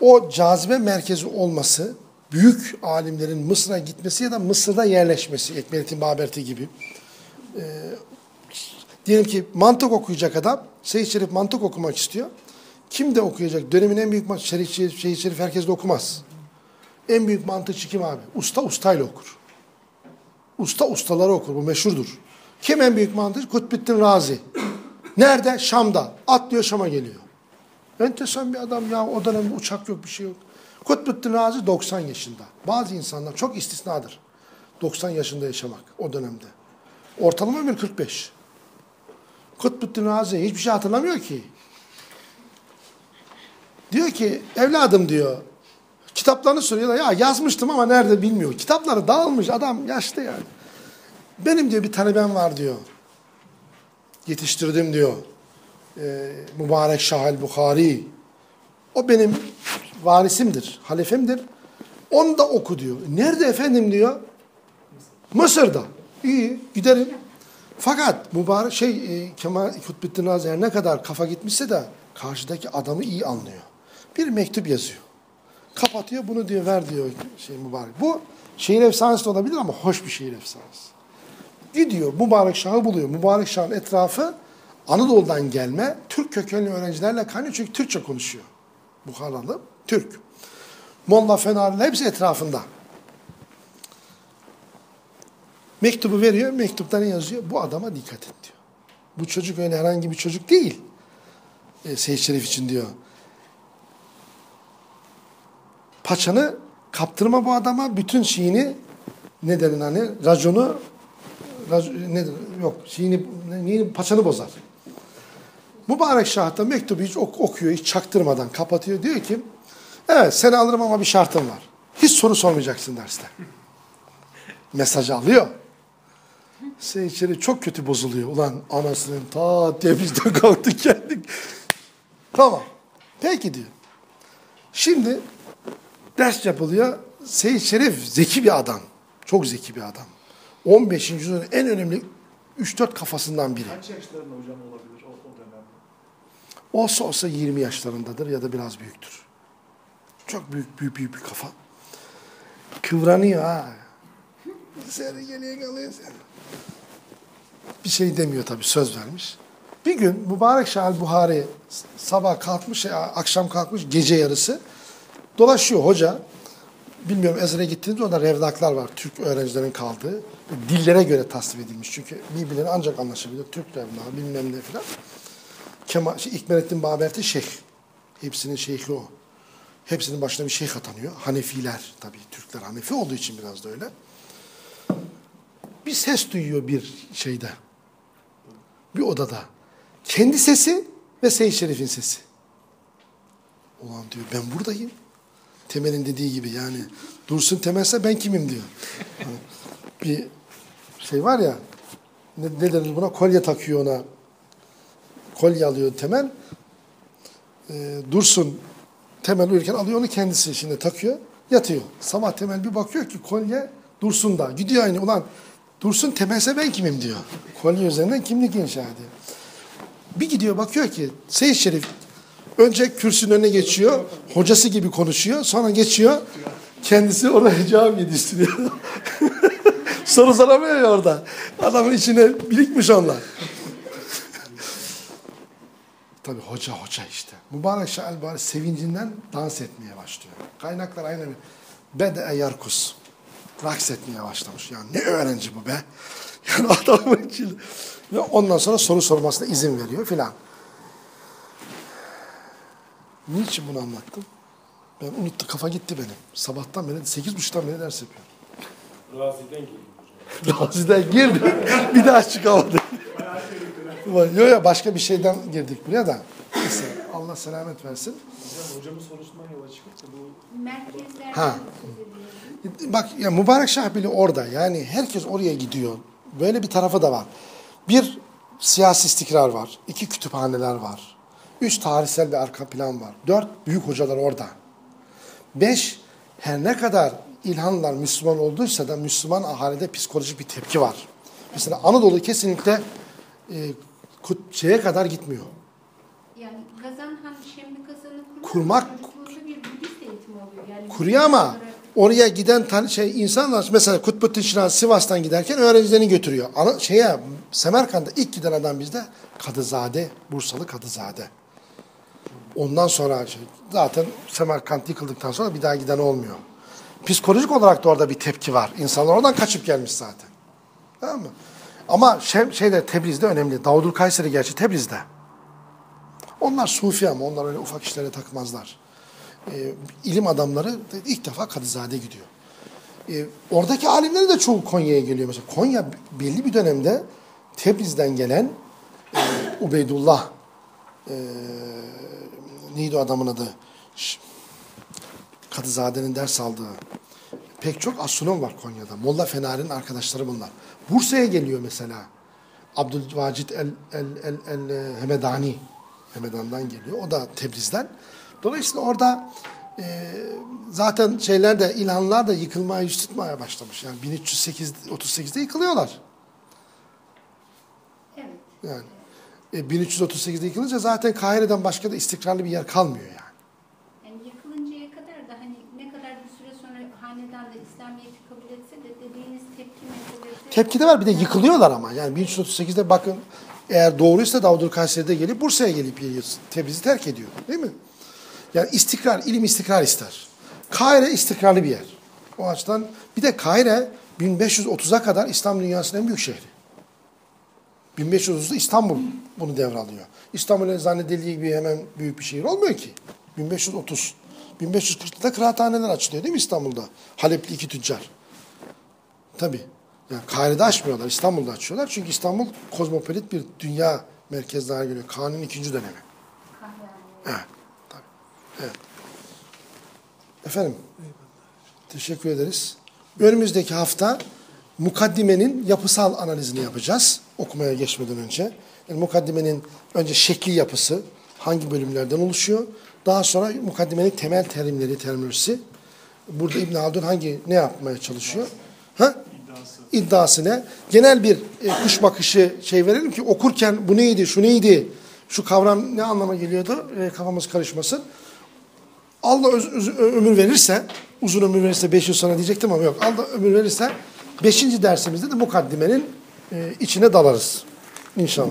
o cazibe merkezi olması, büyük alimlerin Mısır'a gitmesi ya da Mısır'da yerleşmesi, Ekmelettin Baberti gibi. Ee, diyelim ki mantık okuyacak adam, Seyyid Şerif mantık okumak istiyor. Kim de okuyacak? Dönemin en büyük mantık, Şerif, Şerif, herkes de okumaz. En büyük mantıkçı kim abi? Usta ustayla okur. Usta ustaları okur. Bu meşhurdur. Kim en büyük mantıkçı? Kutbettin Razi. Nerede? Şam'da. Atlıyor Şam'a geliyor. Enteresan bir adam ya. O dönemde uçak yok bir şey yok. Kutbettin Razi 90 yaşında. Bazı insanlar çok istisnadır. 90 yaşında yaşamak o dönemde. Ortalama ömür 45. Kutbettin Razi hiçbir şey hatırlamıyor ki. Diyor ki evladım diyor. Kitaplarını soruyorlar. Ya yazmıştım ama nerede bilmiyor. Kitapları dağılmış. Adam yaşlı yani. Benim diyor bir talebem var diyor. Yetiştirdim diyor. Ee, Mübarek Şahal Bukhari. O benim varisimdir, halefemdir. Onu da oku diyor. Nerede efendim diyor? Mısır'da. İyi giderim. Fakat mübarek şey e, Kemal Kutbettin her ne kadar kafa gitmişse de karşıdaki adamı iyi anlıyor. Bir mektup yazıyor. Kapatıyor bunu diyor ver diyor şey mübarek. Bu şehir efsanesi de olabilir ama hoş bir şehir efsanesi. Gidiyor Mübarek Şah'ı buluyor. Mübarek Şah'ın etrafı Anadolu'dan gelme Türk kökenli öğrencilerle kaynıyor çünkü Türkçe konuşuyor. Bukharalı Türk. Molla Fenari'nin hepsi etrafında. Mektubu veriyor. Mektupta ne yazıyor? Bu adama dikkat et diyor. Bu çocuk öyle herhangi bir çocuk değil. E, Seyit Şerif için diyor. Paçanı kaptırma bu adama. Bütün şeyini ne derin hani raconu rac, ne yok şeyini neyini, paçanı bozar. Mübarek Şah da mektubu hiç ok- okuyor, hiç çaktırmadan kapatıyor. Diyor ki, evet seni alırım ama bir şartım var. Hiç soru sormayacaksın derste. Mesajı alıyor. Seyit Şerif çok kötü bozuluyor. Ulan anasının ta temizden kalktı geldik. Tamam. Peki diyor. Şimdi ders yapılıyor. Seyit Şerif zeki bir adam. Çok zeki bir adam. 15. yüzyılın en önemli 3-4 kafasından biri. Kaç yaşlarında hocam olabilir o, o dönemde? Olsa olsa 20 yaşlarındadır ya da biraz büyüktür. Çok büyük büyük büyük bir kafa. Kıvranıyor ha. Seni geliyor kalıyor seni. Bir şey demiyor tabii söz vermiş. Bir gün Mübarek Şah Buhari sabah kalkmış, akşam kalkmış gece yarısı dolaşıyor hoca. Bilmiyorum Ezra gittiğinizde orada revdaklar var. Türk öğrencilerin kaldığı. Dillere göre tasnif edilmiş. Çünkü birbirleri ancak anlaşabiliyor. Türk revdağı bilmem ne filan. Kemal, şey, İkmelettin Baberti şeyh. Hepsinin şeyhi o. Hepsinin başına bir şeyh atanıyor. Hanefiler tabii. Türkler Hanefi olduğu için biraz da öyle. Bir ses duyuyor bir şeyde. Bir odada. Kendi sesi ve Seyyid Şerif'in sesi. Ulan diyor ben buradayım. Temel'in dediği gibi yani. Dursun Temel'se ben kimim diyor. bir şey var ya ne, ne denir buna? Kolye takıyor ona kolye alıyor Temel. Ee, Dursun Temel uyurken alıyor onu kendisi şimdi takıyor. Yatıyor. Sabah Temel bir bakıyor ki kolye Dursun da. Gidiyor aynı. Ulan Dursun Temelse ben kimim diyor. Kolye üzerinden kimlik inşa ediyor. Bir gidiyor bakıyor ki Seyyid Şerif önce kürsünün önüne geçiyor. Hocası gibi konuşuyor. Sonra geçiyor. Kendisi oraya cami yetiştiriyor. Soru soramıyor ya orada. Adamın içine birikmiş onlar. Tabii hoca hoca işte. Mübarek Şah el sevincinden dans etmeye başlıyor. Kaynaklar aynı. Bede yarkus. Raks etmeye başlamış. Yani ne öğrenci bu be? Yani adamın için. Ve ondan sonra soru sormasına izin veriyor filan. Niçin bunu anlattım? Ben unuttum. Kafa gitti benim. Sabahtan beri, sekiz buçuktan beri ders yapıyorum. Razi'den geliyor. Razi'den girdim. bir daha çıkamadım. Yok yok başka bir şeyden girdik buraya da. Neyse Allah selamet versin. Hocam hocamın sorusundan yola çıkıp da bu Merkezlerden Ha. Bak ya Mübarek Şah bile orada. Yani herkes oraya gidiyor. Böyle bir tarafı da var. Bir siyasi istikrar var. iki kütüphaneler var. Üç tarihsel bir arka plan var. Dört büyük hocalar orada. Beş her ne kadar İlhanlar Müslüman olduysa da Müslüman ahalide psikolojik bir tepki var. Mesela Anadolu kesinlikle e, şeye kadar gitmiyor. Gazan Han Şemli Kazan'ı kurmak, Kurmak- çocukluğunda bir Budist eğitimi oluyor. Yani Kuruyor ama olarak- oraya giden tan şey insanlar mesela Kutbettin Şiraz Sivas'tan giderken öğrencilerini götürüyor. Ana, şeye Semerkant'ta ilk giden adam bizde Kadızade, Bursalı Kadızade. Ondan sonra şey, zaten Semerkant yıkıldıktan sonra bir daha giden olmuyor. Psikolojik olarak da orada bir tepki var. İnsanlar oradan kaçıp gelmiş zaten. Tamam mı? Ama şey, şeyde Tebriz'de önemli. Davudul Kayseri gerçi Tebriz'de. Onlar sufi ama onlar öyle ufak işlere takmazlar e, ilim adamları ilk defa Kadızade gidiyor. E, oradaki alimleri de çoğu Konya'ya geliyor. Mesela Konya belli bir dönemde Tebriz'den gelen e, Ubeydullah e, neydi o adamın adı? Kadızade'nin ders aldığı pek çok astronom var Konya'da. Molla Fenari'nin arkadaşları bunlar. Bursa'ya geliyor mesela. Abdülvacit el, el, el, el e, Hemedani. Hemedan'dan geliyor. O da Tebriz'den. Dolayısıyla orada e, zaten şeyler de İlhanlar da yıkılmaya yüz tutmaya başlamış. Yani 1308 38'de yıkılıyorlar. Yani e, 1338'de yıkılınca zaten Kahire'den başka da istikrarlı bir yer kalmıyor yani. Yani yıkılıncaya kadar da hani ne kadar bir süre sonra hanedan da İslamiyet'i kabul etse de dediğiniz tepki meselesi... Tepki de var bir de yıkılıyorlar ama. Yani 1338'de bakın eğer doğruysa Davudül Kayseri'de gelip Bursa'ya gelip Tebriz'i terk ediyor. Değil mi? Yani istikrar, ilim istikrar ister. Kahire istikrarlı bir yer. O açıdan bir de Kahire 1530'a kadar İslam dünyasının en büyük şehri. 1530'da İstanbul bunu devralıyor. İstanbul öyle zannedildiği gibi hemen büyük bir şehir olmuyor ki. 1530. 1540'da kıraathaneler açılıyor değil mi İstanbul'da? Halepli iki tüccar. Tabii. Yani Kahire'de açmıyorlar, İstanbul'da açıyorlar. Çünkü İstanbul kozmopolit bir dünya merkezine haline geliyor. Kanun ikinci dönemi. Evet. Tabii. Evet. Efendim, teşekkür ederiz. Önümüzdeki hafta mukaddimenin yapısal analizini yapacağız. Okumaya geçmeden önce. Yani mukaddimenin önce şekli yapısı, hangi bölümlerden oluşuyor. Daha sonra mukaddimenin temel terimleri, terminolojisi. Burada İbn Haldun hangi, ne yapmaya çalışıyor? Ha? İddiası. iddiası ne? Genel bir e, kuş bakışı şey verelim ki okurken bu neydi, şu neydi, şu kavram ne anlama geliyordu e, kafamız karışmasın. Allah öz- öz- ömür verirse, uzun ömür verirse 5 yıl sonra diyecektim ama yok. Allah ömür verirse 5. dersimizde de mukaddimenin e, içine dalarız. İnşallah.